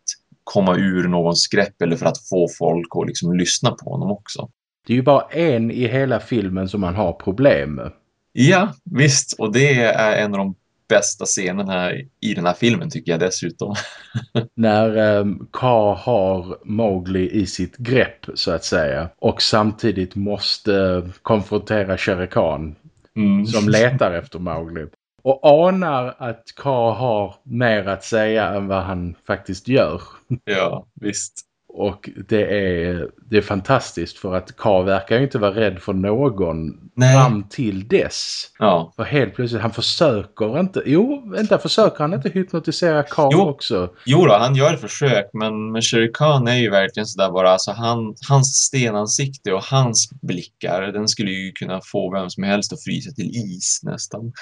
komma ur någons grepp eller för att få folk att liksom lyssna på honom också. Det är ju bara en i hela filmen som man har problem med. Ja, visst. Och det är en av de bästa scenerna i den här filmen tycker jag dessutom. När um, Ka har Mowgli i sitt grepp så att säga och samtidigt måste konfrontera Shere Khan mm. som letar efter Mowgli. Och anar att Ka har mer att säga än vad han faktiskt gör. Ja, visst. Och det är, det är fantastiskt för att K verkar ju inte vara rädd för någon Nej. fram till dess. Ja. För helt plötsligt, han försöker inte, jo, vänta, försöker han inte hypnotisera K jo. också? Jo då, han gör ett försök, men, men Shere Khan är ju verkligen sådär bara, alltså han, hans stenansikte och hans blickar, den skulle ju kunna få vem som helst att frysa till is nästan.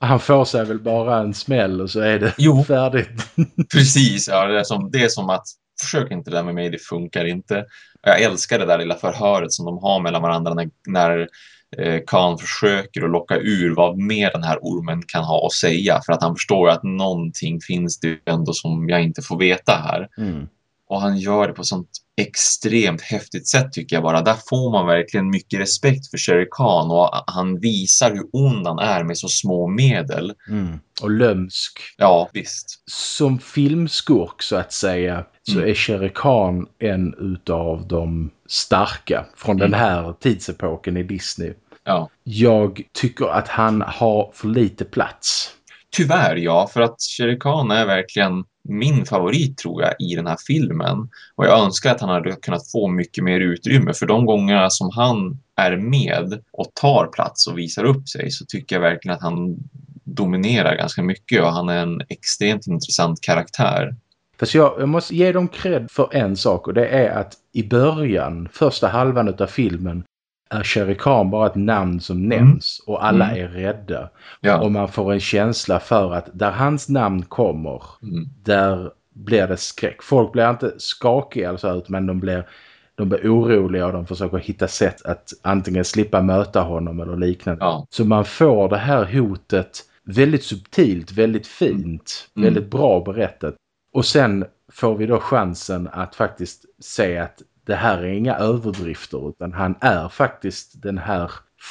Han får sig väl bara en smäll och så är det jo. färdigt. Precis, ja. Det är, som, det är som att försök inte det där med mig, det funkar inte. Jag älskar det där lilla förhöret som de har mellan varandra när, när eh, Khan försöker att locka ur vad mer den här ormen kan ha att säga för att han förstår att någonting finns det ändå som jag inte får veta här. Mm. Och han gör det på sånt extremt häftigt sätt tycker jag bara. Där får man verkligen mycket respekt för Shere Khan och han visar hur ond han är med så små medel. Mm. Och lömsk. Ja, visst. Som filmskurk så att säga så mm. är Shere Khan en utav de starka från mm. den här tidsepoken i Disney. Ja. Jag tycker att han har för lite plats. Tyvärr ja, för att Shere Khan är verkligen min favorit tror jag i den här filmen. Och jag önskar att han hade kunnat få mycket mer utrymme för de gångerna som han är med och tar plats och visar upp sig så tycker jag verkligen att han dominerar ganska mycket och han är en extremt intressant karaktär. Fast jag, jag måste ge dem cred för en sak och det är att i början, första halvan av filmen är Shere Khan bara ett namn som mm. nämns och alla mm. är rädda. Ja. Och man får en känsla för att där hans namn kommer, mm. där blir det skräck. Folk blir inte skakiga eller så men de blir, de blir oroliga och de försöker hitta sätt att antingen slippa möta honom eller liknande. Ja. Så man får det här hotet väldigt subtilt, väldigt fint, mm. väldigt bra berättat. Och sen får vi då chansen att faktiskt se att det här är inga överdrifter utan han är faktiskt den här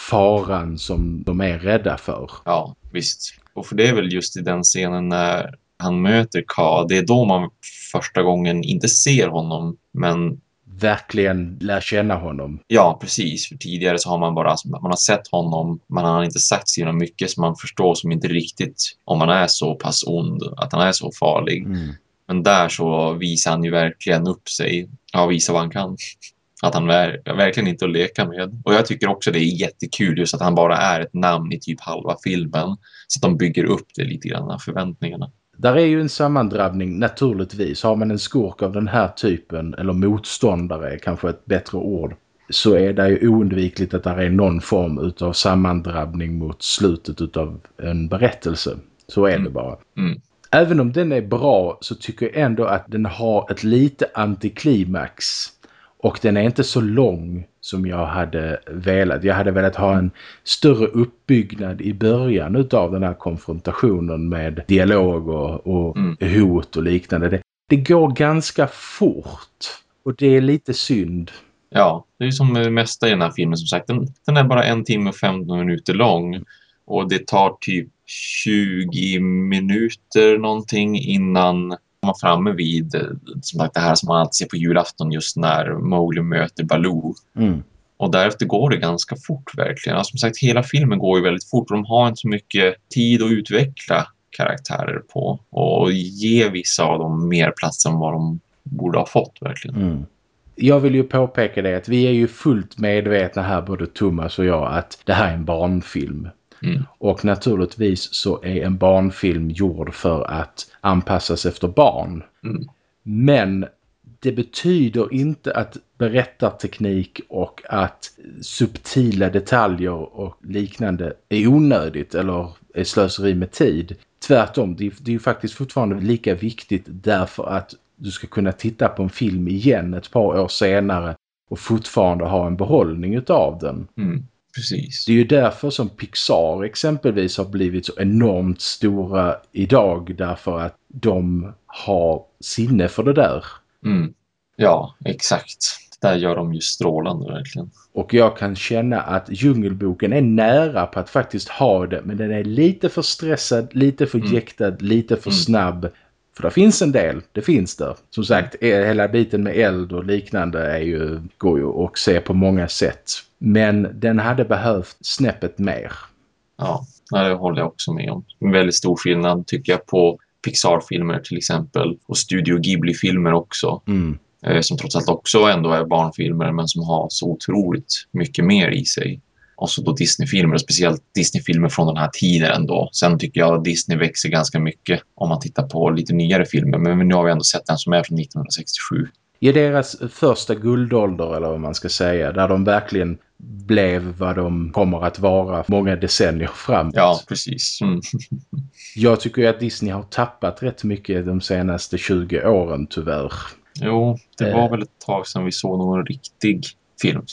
faran som de är rädda för. Ja, visst. Och för det är väl just i den scenen när han möter Ka, det är då man första gången inte ser honom men verkligen lär känna honom. Ja, precis. För tidigare så har man bara man har sett honom, man har inte sagt så mycket så man förstår som inte riktigt om han är så pass ond, att han är så farlig. Mm. Men där så visar han ju verkligen upp sig. Ja, visar vad han kan. Att han är verkligen inte att leka med. Och jag tycker också det är jättekul just att han bara är ett namn i typ halva filmen. Så att de bygger upp det lite grann, förväntningarna. Där är ju en sammandrabbning naturligtvis. Har man en skurk av den här typen, eller motståndare är kanske ett bättre ord, så är det ju oundvikligt att det är någon form av sammandrabbning mot slutet av en berättelse. Så är mm. det bara. Mm. Även om den är bra så tycker jag ändå att den har ett lite antiklimax. Och den är inte så lång som jag hade velat. Jag hade velat ha en större uppbyggnad i början av den här konfrontationen med dialog och, och mm. hot och liknande. Det, det går ganska fort och det är lite synd. Ja, det är som det mesta i den här filmen som sagt. Den, den är bara en timme och 15 minuter lång och det tar typ 20 minuter någonting innan man är framme vid som sagt, det här som man alltid ser på julafton just när Mowgli möter Baloo. Mm. Och därefter går det ganska fort verkligen. Alltså, som sagt, hela filmen går ju väldigt fort och de har inte så mycket tid att utveckla karaktärer på och ge vissa av dem mer plats än vad de borde ha fått verkligen. Mm. Jag vill ju påpeka det att vi är ju fullt medvetna här både Thomas och jag att det här är en barnfilm. Mm. Och naturligtvis så är en barnfilm gjord för att anpassas efter barn. Mm. Men det betyder inte att berättarteknik och att subtila detaljer och liknande är onödigt eller är slöseri med tid. Tvärtom, det är, det är ju faktiskt fortfarande lika viktigt därför att du ska kunna titta på en film igen ett par år senare och fortfarande ha en behållning utav den. Mm, precis. Det är ju därför som Pixar exempelvis har blivit så enormt stora idag därför att de har sinne för det där. Mm. Ja, exakt. Där gör de ju strålande verkligen. Och jag kan känna att Djungelboken är nära på att faktiskt ha det. Men den är lite för stressad, lite för Mm. jäktad, lite för Mm. snabb. För det finns en del, det finns där. Som sagt, eh, hela biten med eld och liknande är ju, går ju att se på många sätt. Men den hade behövt snäppet mer. Ja, ja, det håller jag också med om. En väldigt stor skillnad tycker jag på Pixar-filmer till exempel och Studio Ghibli-filmer också. Mm. Eh, som trots allt också ändå är barnfilmer men som har så otroligt mycket mer i sig. Och så då Disney-filmer och speciellt Disney-filmer från den här tiden ändå. Sen tycker jag att Disney växer ganska mycket om man tittar på lite nyare filmer. Men nu har vi ändå sett den som är från 1967. I deras första guldålder eller vad man ska säga, där de verkligen blev vad de kommer att vara många decennier framåt. Ja, precis. Mm. Jag tycker att Disney har tappat rätt mycket de senaste 20 åren tyvärr. Jo, det Eh. var väl ett tag sedan vi såg någon riktig film.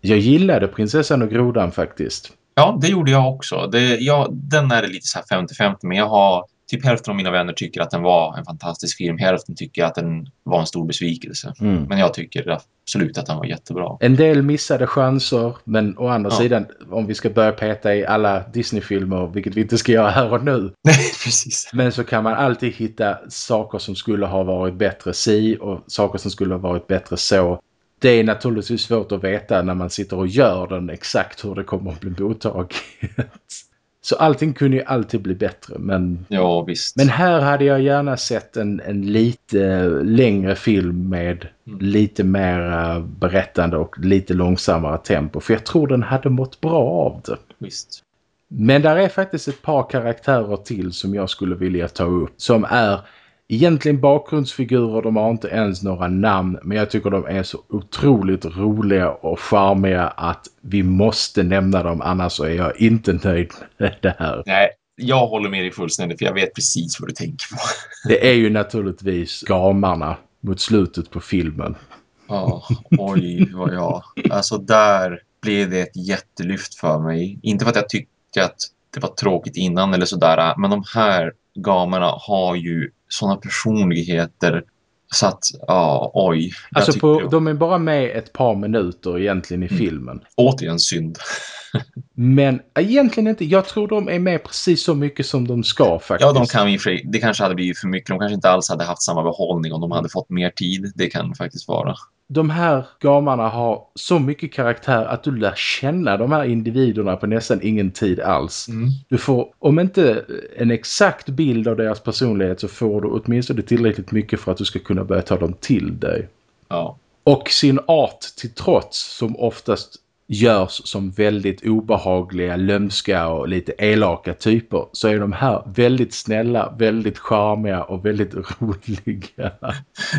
Jag gillade Prinsessan och grodan faktiskt. Ja, det gjorde jag också. Det, ja, den är lite så här 50-50, men jag har typ hälften av mina vänner tycker att den var en fantastisk film. Hälften tycker att den var en stor besvikelse. Mm. Men jag tycker absolut att den var jättebra. En del missade chanser, men å andra Ja. sidan, om vi ska börja peta i alla Disney-filmer, vilket vi inte ska göra här och nu, Nej, precis. men så kan man alltid hitta saker som skulle ha varit bättre si och saker som skulle ha varit bättre så. Det är naturligtvis svårt att veta när man sitter och gör den exakt hur det kommer att bli mottaget. Så allting kunde ju alltid bli bättre, men Ja, visst. Men här hade jag gärna sett en, en lite längre film med Mm. lite mer eh, berättande och lite långsammare tempo. För jag tror den hade mått bra av det. visst. Men där är faktiskt ett par karaktärer till som jag skulle vilja ta upp. Som är egentligen bakgrundsfigurer. De har inte ens några namn. Men jag tycker de är så otroligt roliga och charmiga att vi måste nämna dem. Annars är jag inte nöjd med det här. Nej, jag håller med dig fullständigt för jag vet precis vad du tänker på. Det är ju naturligtvis gamarna mot slutet på filmen. Ja, oj vad jag... Alltså där blev det ett jättelyft för mig. Inte för att jag tyckte att det var tråkigt innan eller sådär, men de här gamarna har ju sådana personligheter så att, ja, oj. Alltså på, de är bara med ett par minuter egentligen i Mm. filmen. återigen synd. Men egentligen inte. Jag tror de är med precis så mycket som de ska faktiskt. Ja, de kan ju det kanske hade blivit för mycket. De kanske inte alls hade haft samma behållning om de hade fått mer tid. Det kan faktiskt vara. De här gamarna har så mycket karaktär att du lär känna de här individerna på nästan ingen tid alls. Du får, om inte en exakt bild av deras personlighet så får du åtminstone tillräckligt mycket för att du ska kunna börja ta dem till dig. Ja. Och sin art till trots som oftast görs som väldigt obehagliga, lömska och lite elaka typer så är de här väldigt snälla, väldigt charmiga och väldigt roliga.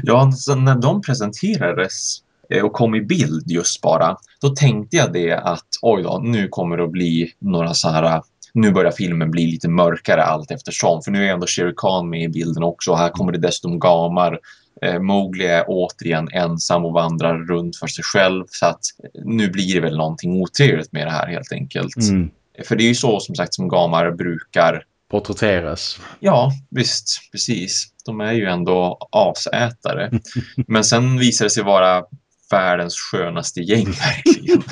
Ja, så när de presenterades eh, och kom i bild just bara, då tänkte jag det att oj då, nu kommer det att bli några så här nu börjar filmen bli lite mörkare allt eftersom. För nu är ändå Shere Khan med i bilden också. Här kommer det dessutom gamar. Eh, Mowgli är återigen ensam och vandrar runt för sig själv. Så att nu blir det väl någonting otrevligt med det här helt enkelt. Mm. För det är ju så som sagt som gamar brukar Porträtteras. Ja, visst, precis. De är ju ändå asätare. Men sen visade det sig vara världens skönaste gäng verkligen.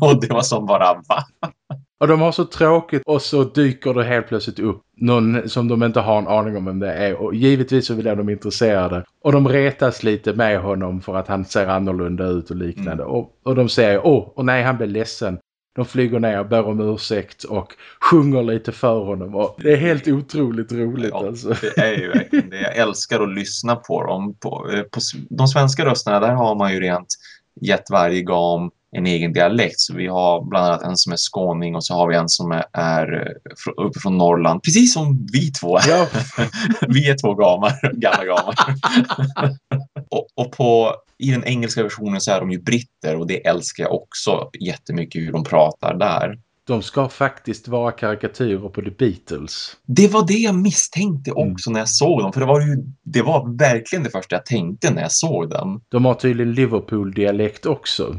Och det var som bara, va? Och de har så tråkigt och så dyker det helt plötsligt upp någon som de inte har en aning om vem det är. Och givetvis så blir de intresserade. Och de retas lite med honom för att han ser annorlunda ut och liknande. Och, och de säger, åh, och nej han blir ledsen. De flyger ner och ber om ursäkt och sjunger lite för honom. Och det är helt otroligt roligt Ja, alltså. det är ju verkligen det. Jag älskar att lyssna på dem. På, eh, på de svenska rösterna, där har man ju rent gett varje gam en egen dialekt. Så vi har bland annat en som är skåning och så har vi en som är, är eh, fr- uppe från Norrland. Precis som vi två är. Ja, Vi är två gamar, gamla gamar. och, och på, i den engelska versionen så är de ju britter och det älskar jag också jättemycket hur de pratar där. De ska faktiskt vara karikatyrer på The Beatles. Det var det jag misstänkte Mm. också när jag såg dem. För det var, ju, det var verkligen det första jag tänkte när jag såg den. De har tydligen Liverpool-dialekt också.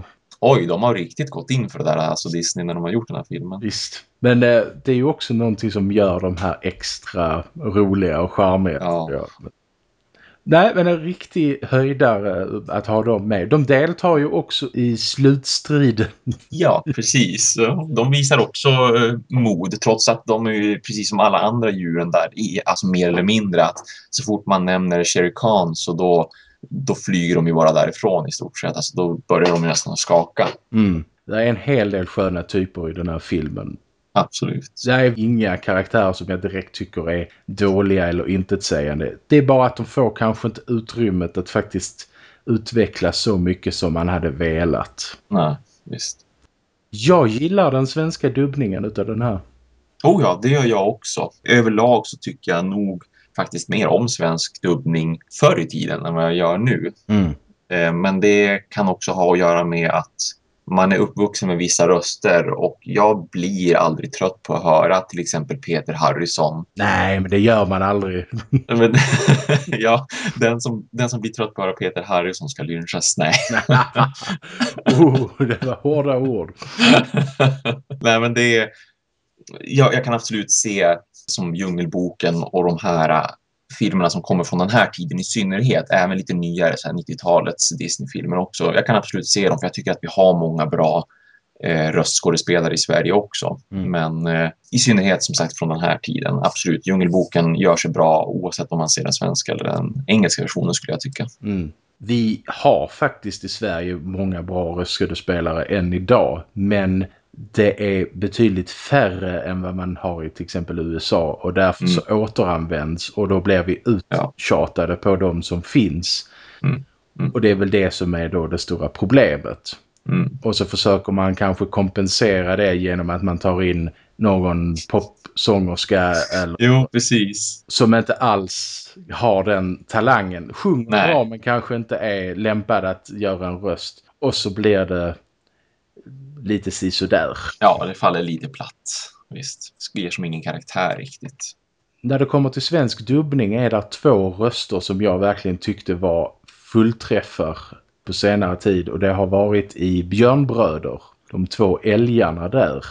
Oj, de har riktigt gått in för det där, alltså Disney, när de har gjort den här filmen. Visst. Men eh, det är ju också någonting som gör de här extra roliga och charmiga. Ja. Nej, men en riktig höjdare att ha dem med. De deltar ju också i slutstriden. Ja, precis. De visar också eh, mod, trots att de är precis som alla andra djuren där, i, alltså mer eller mindre att så fort man nämner Shere Khan så då, då flyger de ju bara därifrån i stort sett. Alltså då börjar de ju nästan skaka. Mm. Det är en hel del sköna typer i den här filmen. Absolut. Det är inga karaktärer som jag direkt tycker är dåliga eller intetsägande. Det är bara att de får kanske inte utrymmet att faktiskt utvecklas så mycket som man hade velat. Nej, visst. Jag gillar den svenska dubbningen utav den här. Oh ja, det gör jag också. Överlag så tycker jag nog faktiskt mer om svensk dubbning förr i tiden än vad jag gör nu. Mm. Eh, Men det kan också ha att göra med att man är uppvuxen med vissa röster och jag blir aldrig trött på att höra till exempel Peter Harrison. Nej, men det gör man aldrig. Men, ja, den som, den som blir trött på att höra Peter Harrison ska lynchas. Nej. oh, det var hårda ord. Nej, men det är... Jag, jag kan absolut se som Djungelboken och de här äh, filmerna som kommer från den här tiden i synnerhet, även lite nyare, så här 90-talets Disney-filmer också. Jag kan absolut se dem för jag tycker att vi har många bra eh, röstskådespelare i Sverige också. Mm. Men eh, i synnerhet som sagt från den här tiden, absolut. Djungelboken gör sig bra oavsett om man ser den svenska eller den engelska versionen skulle jag tycka. Mm. Vi har faktiskt i Sverige många bra röstskådespelare än idag. Men det är betydligt färre än vad man har i till exempel USA. Och därför så återanvänds och då blir vi Ja. uttjatade på de som finns. Mm. Mm. Och det är väl det som är då det stora problemet. Mm. Och så försöker man kanske kompensera det genom att man tar in någon popsångerska eller Jo, precis. som inte alls har den talangen. Sjunger Nej. bra men kanske inte är lämpad att göra en röst. Och så blir det lite sisådär. Ja, det faller lite platt. Visst. Det ger som ingen karaktär riktigt. När det kommer till svensk dubbning är det två röster som jag verkligen tyckte var fullträffar på senare tid. Och det har varit i Björnbröder. De två älgarna där.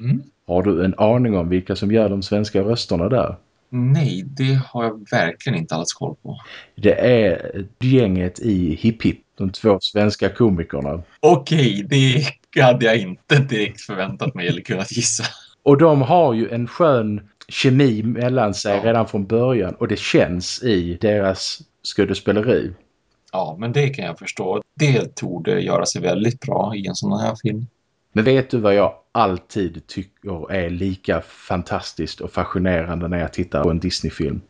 Mm. Har du en aning om vilka som gör de svenska rösterna där? Nej, det har jag verkligen inte alls koll på. Det är gänget i Hipp Hipp. De två svenska komikerna. Okej, det hade jag inte direkt förväntat mig eller kunnat gissa. Och de har ju en skön kemi mellan sig Ja. redan från början. Och det känns i deras skådespeleri. Ja, men det kan jag förstå. Det torde göra sig väldigt bra i en sån här film. Men vet du vad jag alltid tycker är lika fantastiskt och fascinerande när jag tittar på en Disney-film?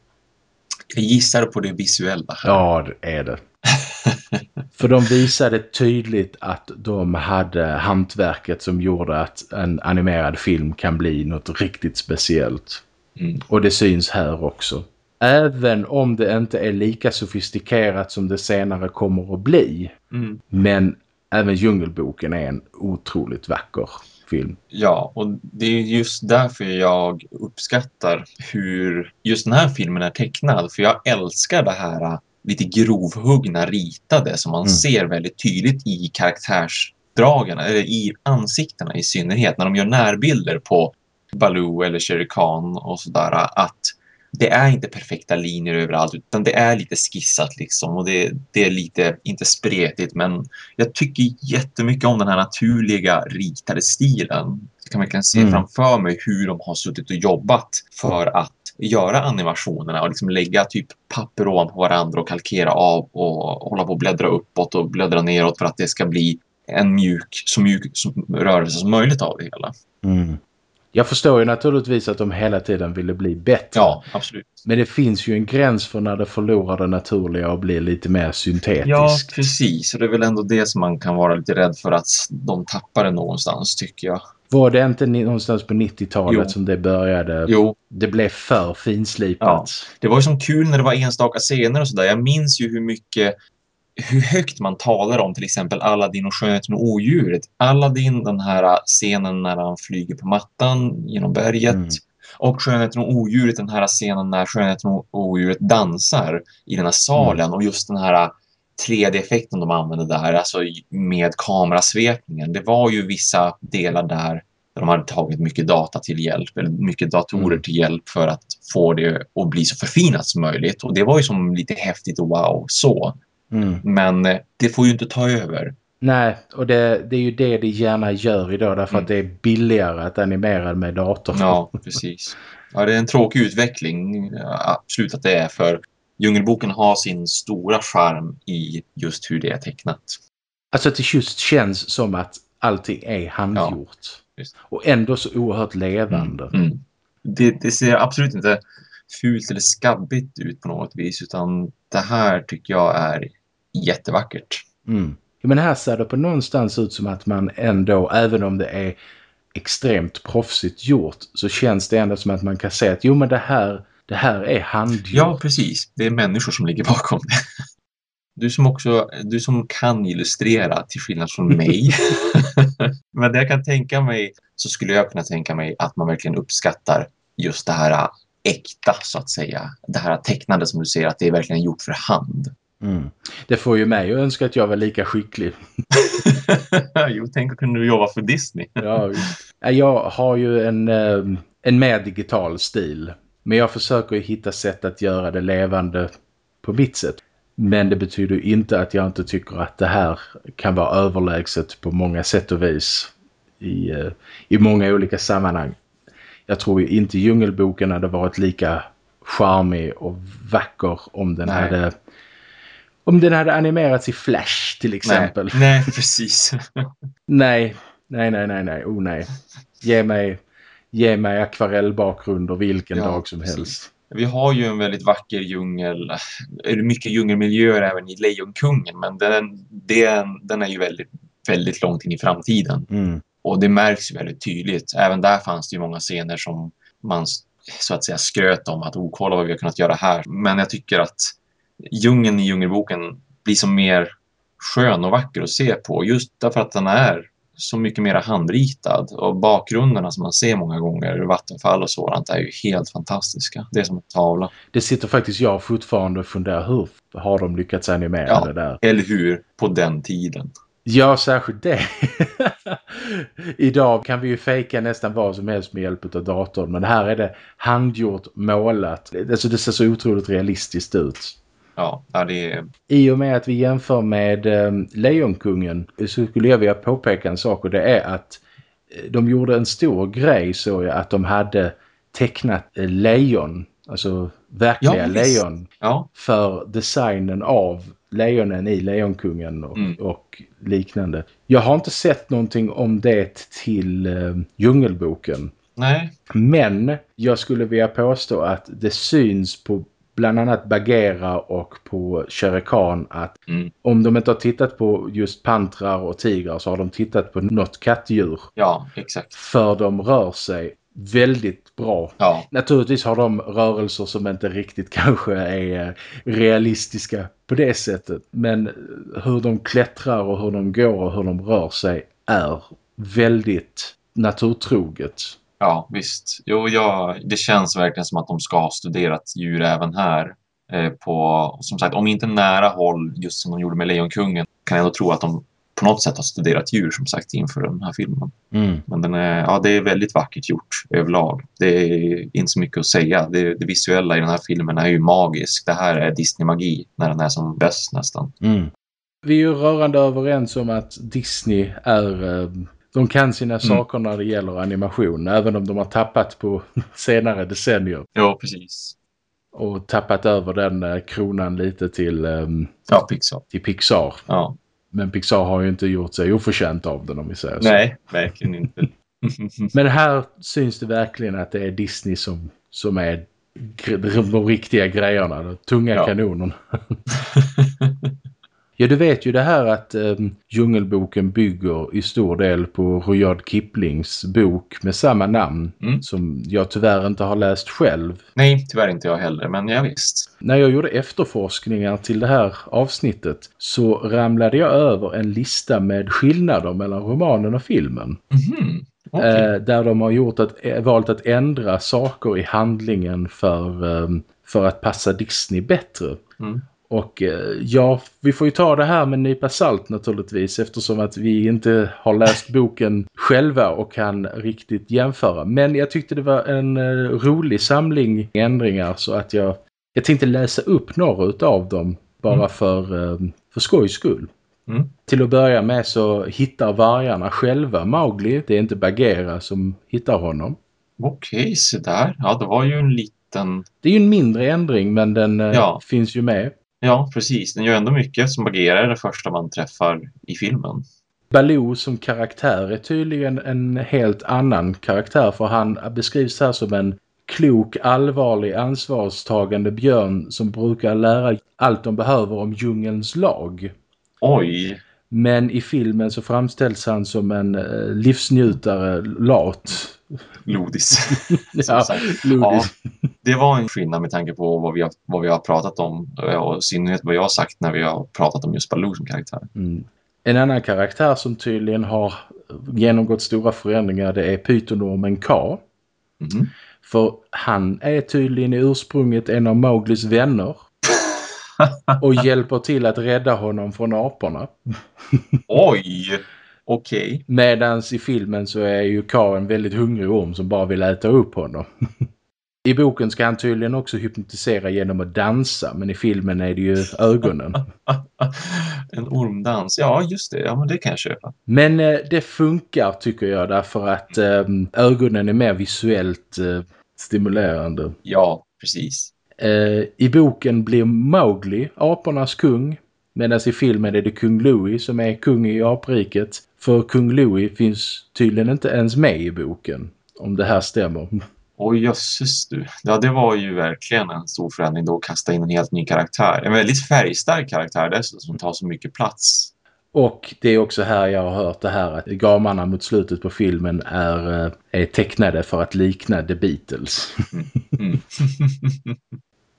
Jag gissar på det visuella här. Ja, det är det. För de visade tydligt att de hade hantverket som gjorde att en animerad film kan bli något riktigt speciellt. Mm. Och det syns här också. Även om det inte är lika sofistikerat som det senare kommer att bli. Mm. Men även Djungelboken är en otroligt vacker film. Ja, och det är just därför jag uppskattar hur just den här filmen är tecknad. För jag älskar det här lite grovhuggna ritade som man Mm. ser väldigt tydligt i karaktärsdragen, eller i ansiktena i synnerhet. När de gör närbilder på Baloo eller Shere Khan och sådär. Att det är inte perfekta linjer överallt utan det är lite skissat liksom. Och det, det är lite, inte spretigt men jag tycker jättemycket om den här naturliga ritade stilen. Jag kan verkligen se Mm. framför mig hur de har suttit och jobbat för att göra animationerna och liksom lägga typ papper ovanpå varandra och kalkera av och hålla på och bläddra uppåt och bläddra neråt för att det ska bli en mjuk, så mjuk rörelse som möjligt av det hela. Mm. Jag förstår ju naturligtvis att de hela tiden ville bli bättre. Ja, absolut. Men det finns ju en gräns för när det förlorar det naturliga och blir lite mer syntetiskt. Ja, precis. Och det är väl ändå det som man kan vara lite rädd för att de tappar det någonstans, tycker jag. Var det inte någonstans på 90-talet Jo. som det började? Jo, Det blev för finslipat. det var ju som kul när det var enstaka scener och sådär. Jag minns ju hur mycket hur högt man talar om till exempel Aladdin och skönheten och odjuret. Aladdin, den här scenen när han flyger på mattan genom berget. Mm. Och skönheten och odjuret, den här scenen när skönheten och odjuret dansar i den här salen. Mm. Och just den här 3D-effekten de använde där, alltså med kamerasvepningen. Det var ju vissa delar där de hade tagit mycket data till hjälp, eller mycket datorer mm. till hjälp för att få det att bli så förfinat som möjligt. Och det var ju som lite häftigt och wow så. Mm. Men eh, det får ju inte ta över. Nej, och det, det är ju det det gärna gör idag därför mm. att det är billigare att animera med dator. Ja, precis. Ja, det är en tråkig utveckling, absolut att det är för Djungelboken har sin stora charm i just hur det är tecknat. Alltså att det just känns som att allting är handgjort. Ja, och ändå så oerhört levande. Mm, mm. Det, det, ser absolut inte fult eller skabbigt ut på något vis utan det här tycker jag är jättevackert. Mm. Men här ser det på någonstans ut som att man ändå, även om det är extremt proffsigt gjort, så känns det ändå som att man kan säga att jo men det här, det här är handgjort. Ja, precis. Det är människor som ligger bakom det. Du som också, du som kan illustrera till skillnad från mig. men det jag kan tänka mig så skulle jag kunna tänka mig att man verkligen uppskattar just det här äkta så att säga. Det här tecknande som du säger att det är verkligen gjort för hand. Mm. Det får ju mig att önska att jag var lika skicklig. jo, tänk att kunna jobba för Disney. ja, jag har ju en, eh, en mer digital stil. Men jag försöker hitta sätt att göra det levande på mitt sätt. Men det betyder inte att jag inte tycker att det här kan vara överlägset på många sätt och vis. I, eh, i många olika sammanhang. Jag tror ju inte Djungelboken hade varit lika charmig och vacker om den Nej. hade om den hade animerats i Flash till exempel. Nej, nej precis. nej, nej, nej, nej, nej, oh nej. Ge mig, ge mig akvarellbakgrunder vilken ja, dag som precis. helst. Vi har ju en väldigt vacker djungel, eller mycket djungelmiljöer även i Lejonkungen, men den, den, den är ju väldigt, väldigt långt in i framtiden. Mm. Och det märks väldigt tydligt. Även där fanns det ju många scener som man så att säga skröt om att oh, kolla vad vi har kunnat göra här. Men jag tycker att djungeln i Djungelboken blir som mer skön och vacker att se på just därför att den är så mycket mer handritad och bakgrunderna som man ser många gånger, vattenfall och sådant är ju helt fantastiska. Det är som en tavla. Det sitter faktiskt jag fortfarande och funderar hur har de lyckats animera ja, det där? eller hur? På den tiden. Ja, särskilt det. Idag kan vi ju fejka nästan vad som helst med hjälp av datorn. Men här är det handgjort, målat. Alltså det ser så otroligt realistiskt ut. Ja, det är... I och med att vi jämför med eh, Lejonkungen så skulle jag vilja påpeka en sak och det är att eh, de gjorde en stor grej så att de hade tecknat eh, lejon, alltså verkliga ja, lejon ja. för designen av lejonen i Lejonkungen och, mm. och, liknande. Jag har inte sett någonting om det till eh, Djungelboken. Nej. Men jag skulle vilja påstå att det syns på bland annat Bagheera och på Shere Khan att mm. om de inte har tittat på just pantrar och tigrar så har de tittat på något kattdjur. Ja, exakt. För de rör sig väldigt bra. Ja. Naturligtvis har de rörelser som inte riktigt kanske är realistiska på det sättet. Men hur de klättrar och hur de går och hur de rör sig är väldigt naturtroget. Ja, visst. Jo, ja, det känns verkligen som att de ska ha studerat djur även här. Eh, på, som sagt, om inte nära håll, just som de gjorde med Lejonkungen, kan jag ändå tro att de på något sätt har studerat djur som sagt inför den här filmen. Mm. Men den är, ja, det är väldigt vackert gjort överlag. Det är inte så mycket att säga. Det, det visuella i den här filmen är ju magiskt. Det här är Disney-magi när den är som bäst nästan. Mm. Vi är ju rörande överens om att Disney är eh, de kan sina mm. saker när det gäller animation. Även om de har tappat på senare decennier. Ja, precis. Och tappat över den eh, kronan lite till, um, ja, Pixar. till Pixar. Ja. Men Pixar har ju inte gjort sig oförtjänt av den om vi säger så. Nej, verkligen inte. Men här syns det verkligen att det är Disney som, som är de riktiga grejerna. De tunga ja. kanonerna. Ja, du vet ju det här att um, Djungelboken bygger i stor del på Rudyard Kiplings bok med samma namn Mm. som jag tyvärr inte har läst själv. Nej, tyvärr inte jag heller, men ja, visst. När jag gjorde efterforskningar till det här avsnittet så ramlade jag över en lista med skillnader mellan romanen och filmen. Mhm. Okej. Eh, där de har gjort att, eh, valt att ändra saker i handlingen för, ehm, för att passa Disney bättre. Mm. Och eh, ja, vi får ju ta det här med en nypa salt naturligtvis eftersom att vi inte har läst boken själva och kan riktigt jämföra. Men jag tyckte det var en eh, rolig samling ändringar så att jag, jag tänkte läsa upp några av dem bara Mm. för, eh, för skojs skull. Mm. Till att börja med så hittar vargarna själva Mowgli. Det är inte Bagheera som hittar honom. Okej, så där. Ja, det var ju en liten... Det är ju en mindre ändring men den Ja. finns ju med. Ja, precis. Den gör ändå mycket som Bagheera är det första man träffar i filmen. Baloo som karaktär är tydligen en helt annan karaktär för han beskrivs här som en klok, allvarlig, ansvarstagande björn som brukar lära allt de behöver om djungelns lag. Oj! Men i filmen så framställs han som en eh, livsnjutare, lat. Lodis. Ja, ludis. Det var en skillnad med tanke på vad vi har, vad vi har pratat om och i synnerhet vad jag har sagt när vi har pratat om just Baloo som karaktär. Mm. En annan karaktär som tydligen har genomgått stora förändringar det är pytonormen K. Mhm. För han är tydligen i ursprunget en av Mowglis vänner. och hjälper till att rädda honom från aporna. Oj! Okej. Medans i filmen så är ju K en väldigt hungrig orm som bara vill äta upp honom. I boken ska han tydligen också hypnotisera genom att dansa men i filmen är det ju ögonen. En ormdans. Ja, just det. Ja, men det kan jag köpa. Men eh, det funkar tycker jag därför att eh, ögonen är mer visuellt eh, stimulerande. Ja, precis. Eh, I boken blir Mowgli apornas kung medan i filmen är det kung Louie som är kung i apriket. För kung Louie finns tydligen inte ens med i boken om det här stämmer. Oj, jösses du. Ja, det var ju verkligen en stor förändring då att kasta in en helt ny karaktär. En väldigt färgstark karaktär dessutom som tar så mycket plats. Och det är också här jag har hört det här att gamarna mot slutet på filmen är, eh, är tecknade för att likna The Beatles. Mm.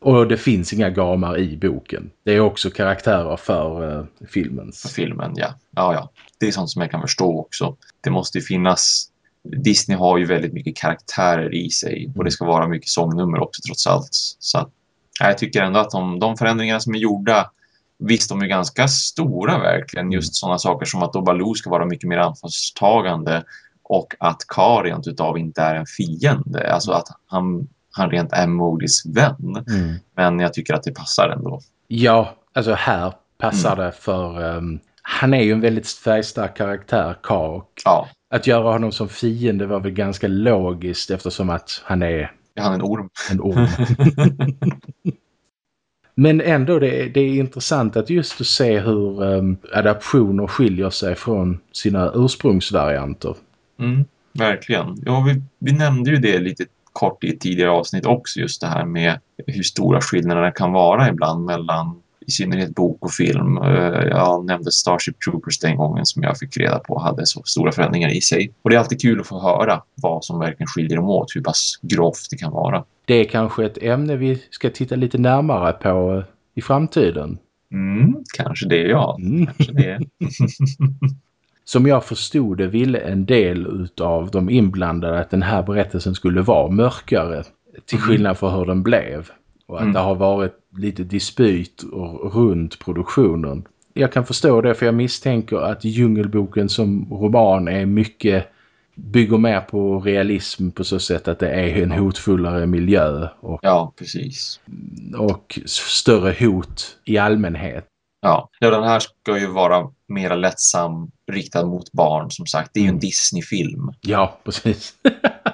Och det finns inga gamar i boken. Det är också karaktärer för För filmens. filmen, ja. Ja, ja. Det är sånt som jag kan förstå också. Det måste ju finnas... Disney har ju väldigt mycket karaktärer i sig och det ska vara mycket sångnummer också trots allt. Så jag tycker ändå att de, de förändringarna som är gjorda Visst, de är ganska stora verkligen. Just sådana saker som att då Baloo ska vara mycket mer ansvarstagande och att Kar rent utav inte är en fiende. Alltså att han, han rent är Mowglis vän. Mm. Men jag tycker att det passar ändå. Ja, alltså här passar Mm. det för... ehm, han är ju en väldigt färgstark karaktär, K. Och Ja, att göra honom som fiende var väl ganska logiskt eftersom att han är han är en orm. en orm. Men ändå, det är, det är intressant att just att se hur um, adaptioner skiljer sig från sina ursprungsvarianter. Mm, verkligen. Ja, vi, vi nämnde ju det lite kort i ett tidigare avsnitt också, just det här med hur stora skillnaderna kan vara ibland mellan i synnerhet bok och film. Eh, Jag nämnde Starship Troopers den gången som jag fick reda på hade så stora förändringar i sig. Och det är alltid kul att få höra vad som verkligen skiljer dem åt, hur pass grovt det kan vara. Det är kanske ett ämne vi ska titta lite närmare på eh, i framtiden. Mm, kanske det, ja. Mm. Kanske det. Som jag förstod det ville en del av de inblandade att den här berättelsen skulle vara mörkare till Mhm. skillnad från hur den blev. Och att Mm. det har varit lite dispyt och runt produktionen. Jag kan förstå det för jag misstänker att Djungelboken som roman är mycket bygger mer på realism på så sätt att det är en hotfullare miljö och, Ja, precis. och större hot i allmänhet. Ja. ja, den här ska ju vara mer lättsam, riktad mot barn som sagt. Det är ju en Mm. Disney-film. Ja, precis.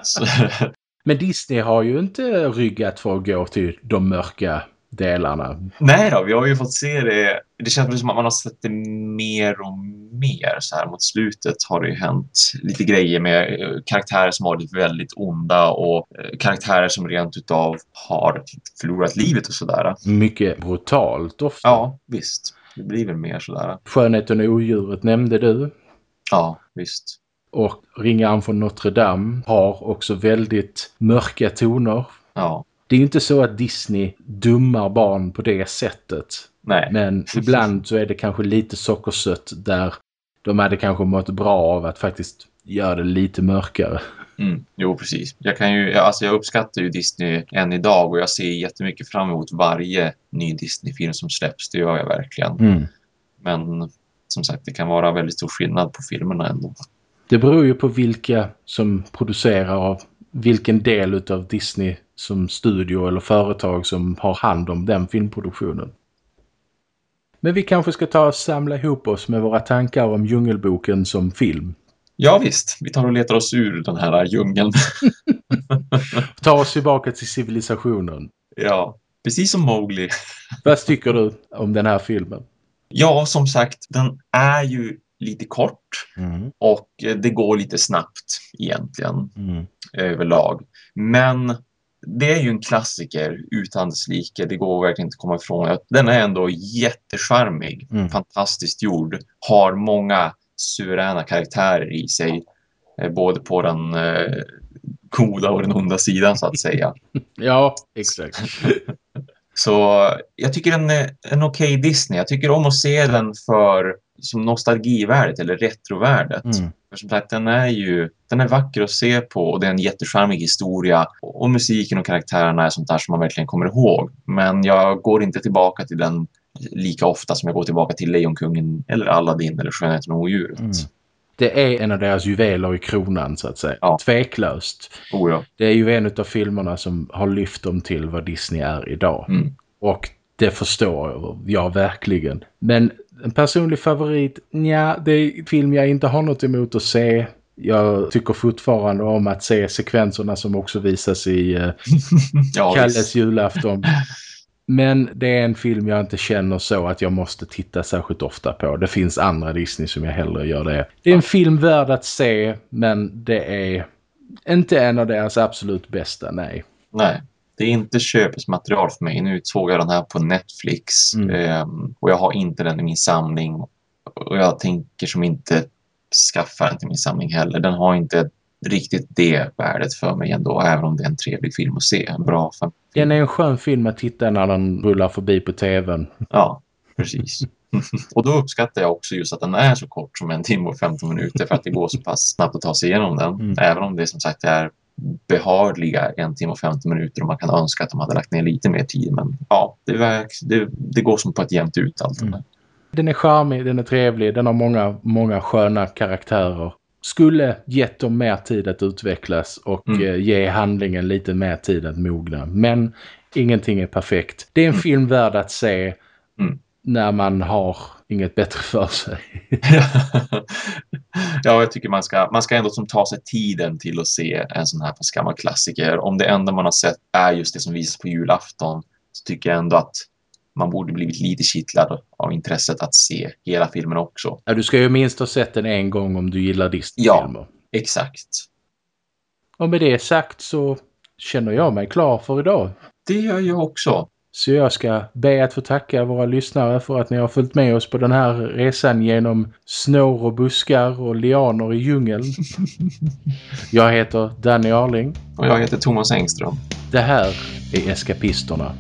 Så, Men Disney har ju inte ryggat för att gå till de mörka delarna. Nej då, vi har ju fått se det. Det känns som att man har sett det mer och mer så här mot slutet har det ju hänt lite grejer med eh, karaktärer som har blivit väldigt onda och eh, karaktärer som rent utav har förlorat livet och sådär. Mycket brutalt ofta. Ja, visst. det blir väl mer sådär. Skönheten och odjuret nämnde du. Ja, visst. Och Ringaren från Notre Dame har också väldigt mörka toner. Ja, Det är ju inte så att Disney dummar barn på det sättet. nej. Men ibland så är det kanske lite sockersött där de hade kanske mått bra av att faktiskt göra det lite mörkare. Mm, jo, precis. Jag, kan ju, alltså jag uppskattar ju Disney än idag och jag ser jättemycket fram emot varje ny Disney-film som släpps. Det gör jag verkligen. Men som sagt, det kan vara väldigt stor skillnad på filmerna ändå. Det beror ju på vilka som producerar av vilken del av Disney som studio eller företag som har hand om den filmproduktionen. Men vi kanske ska ta och samla ihop oss med våra tankar om Djungelboken som film. Ja, visst. Vi tar och letar oss ur den här djungeln. Ta oss tillbaka till civilisationen. ja, precis som Mowgli. Vad tycker du om den här filmen? Ja, som sagt, den är ju lite kort och eh, det går lite snabbt egentligen överlag. Men det är ju en klassiker utan dess like. Det går verkligen inte att komma ifrån. Den är ändå jättecharmig, Mm. fantastiskt gjord, har många suveräna karaktärer i sig. eh, Både på den eh, goda och den onda sidan så att säga. Ja, exakt. Så jag tycker den är en okej Disney. Jag tycker om att se den för som nostalgivärdet eller retrovärdet. Mm. För som sagt, den är ju den är vacker att se på och det är en jättecharmig historia. Och, musiken och karaktärerna är sånt där som man verkligen kommer ihåg. Men jag går inte tillbaka till den lika ofta som jag går tillbaka till Lejonkungen eller Aladdin eller Skönheten och odjuret. Mm. Det är en av deras juveler i kronan så att säga. Ja. Tveklöst. Oh, ja. Det är ju en av filmerna som har lyft dem till vad Disney är idag. Mm. Och det förstår jag verkligen. Men en personlig favorit, ja, det är en film jag inte har något emot att se. Jag tycker fortfarande om att se sekvenserna som också visas i eh, ja Kalles visst. julafton. Men det är en film jag inte känner så att jag måste titta särskilt ofta på. Det finns andra Disney som jag hellre gör det. Det är en film värd att se, men det är inte en av deras absolut bästa, nej. Nej, det är inte köpesmaterial för mig. Nu såg jag den här på Netflix Mm. ehm, och jag har inte den i min samling. Och jag tänker som inte skaffa den till min samling heller. Den har inte riktigt det värdet för mig ändå, även om det är en trevlig film att se. En bra film. Den är en skön film att titta när den rullar förbi på tvn. Ja, precis. och då uppskattar jag också just att den är så kort som en timme och 15 minuter för att det går så pass snabbt att ta sig igenom den. Mm. Även om det som sagt är behagliga en timme och 15 minuter och man kan önska att de hade lagt ner lite mer tid. Men ja, det, verk, det, det går som på ett jämnt ut allt. Mm. Den är charmig, den är trevlig, den har många, många sköna karaktärer. Skulle gett dem mer tid att utvecklas och Mm. eh, ge handlingen lite mer tid att mogna. Men ingenting är perfekt. Det är en film värd att se Mm. när man har inget bättre för sig. ja, jag tycker man ska, man ska ändå som ta sig tiden till att se en sån här gammal klassiker. Om det enda man har sett är just det som visas på julafton så tycker jag ändå att man borde blivit lite kittlad av intresset att se hela filmen också. Ja, du ska ju minst ha sett den en gång om du gillar Disney-filmer. Exakt. Och med det sagt så känner jag mig klar för idag. Det gör jag också. Så jag ska be att få tacka våra lyssnare för att ni har följt med oss på den här resan genom snår och buskar och lianer i djungeln. Jag heter Danny Arling. Och jag heter Thomas Engström. Det här är Eskapisterna.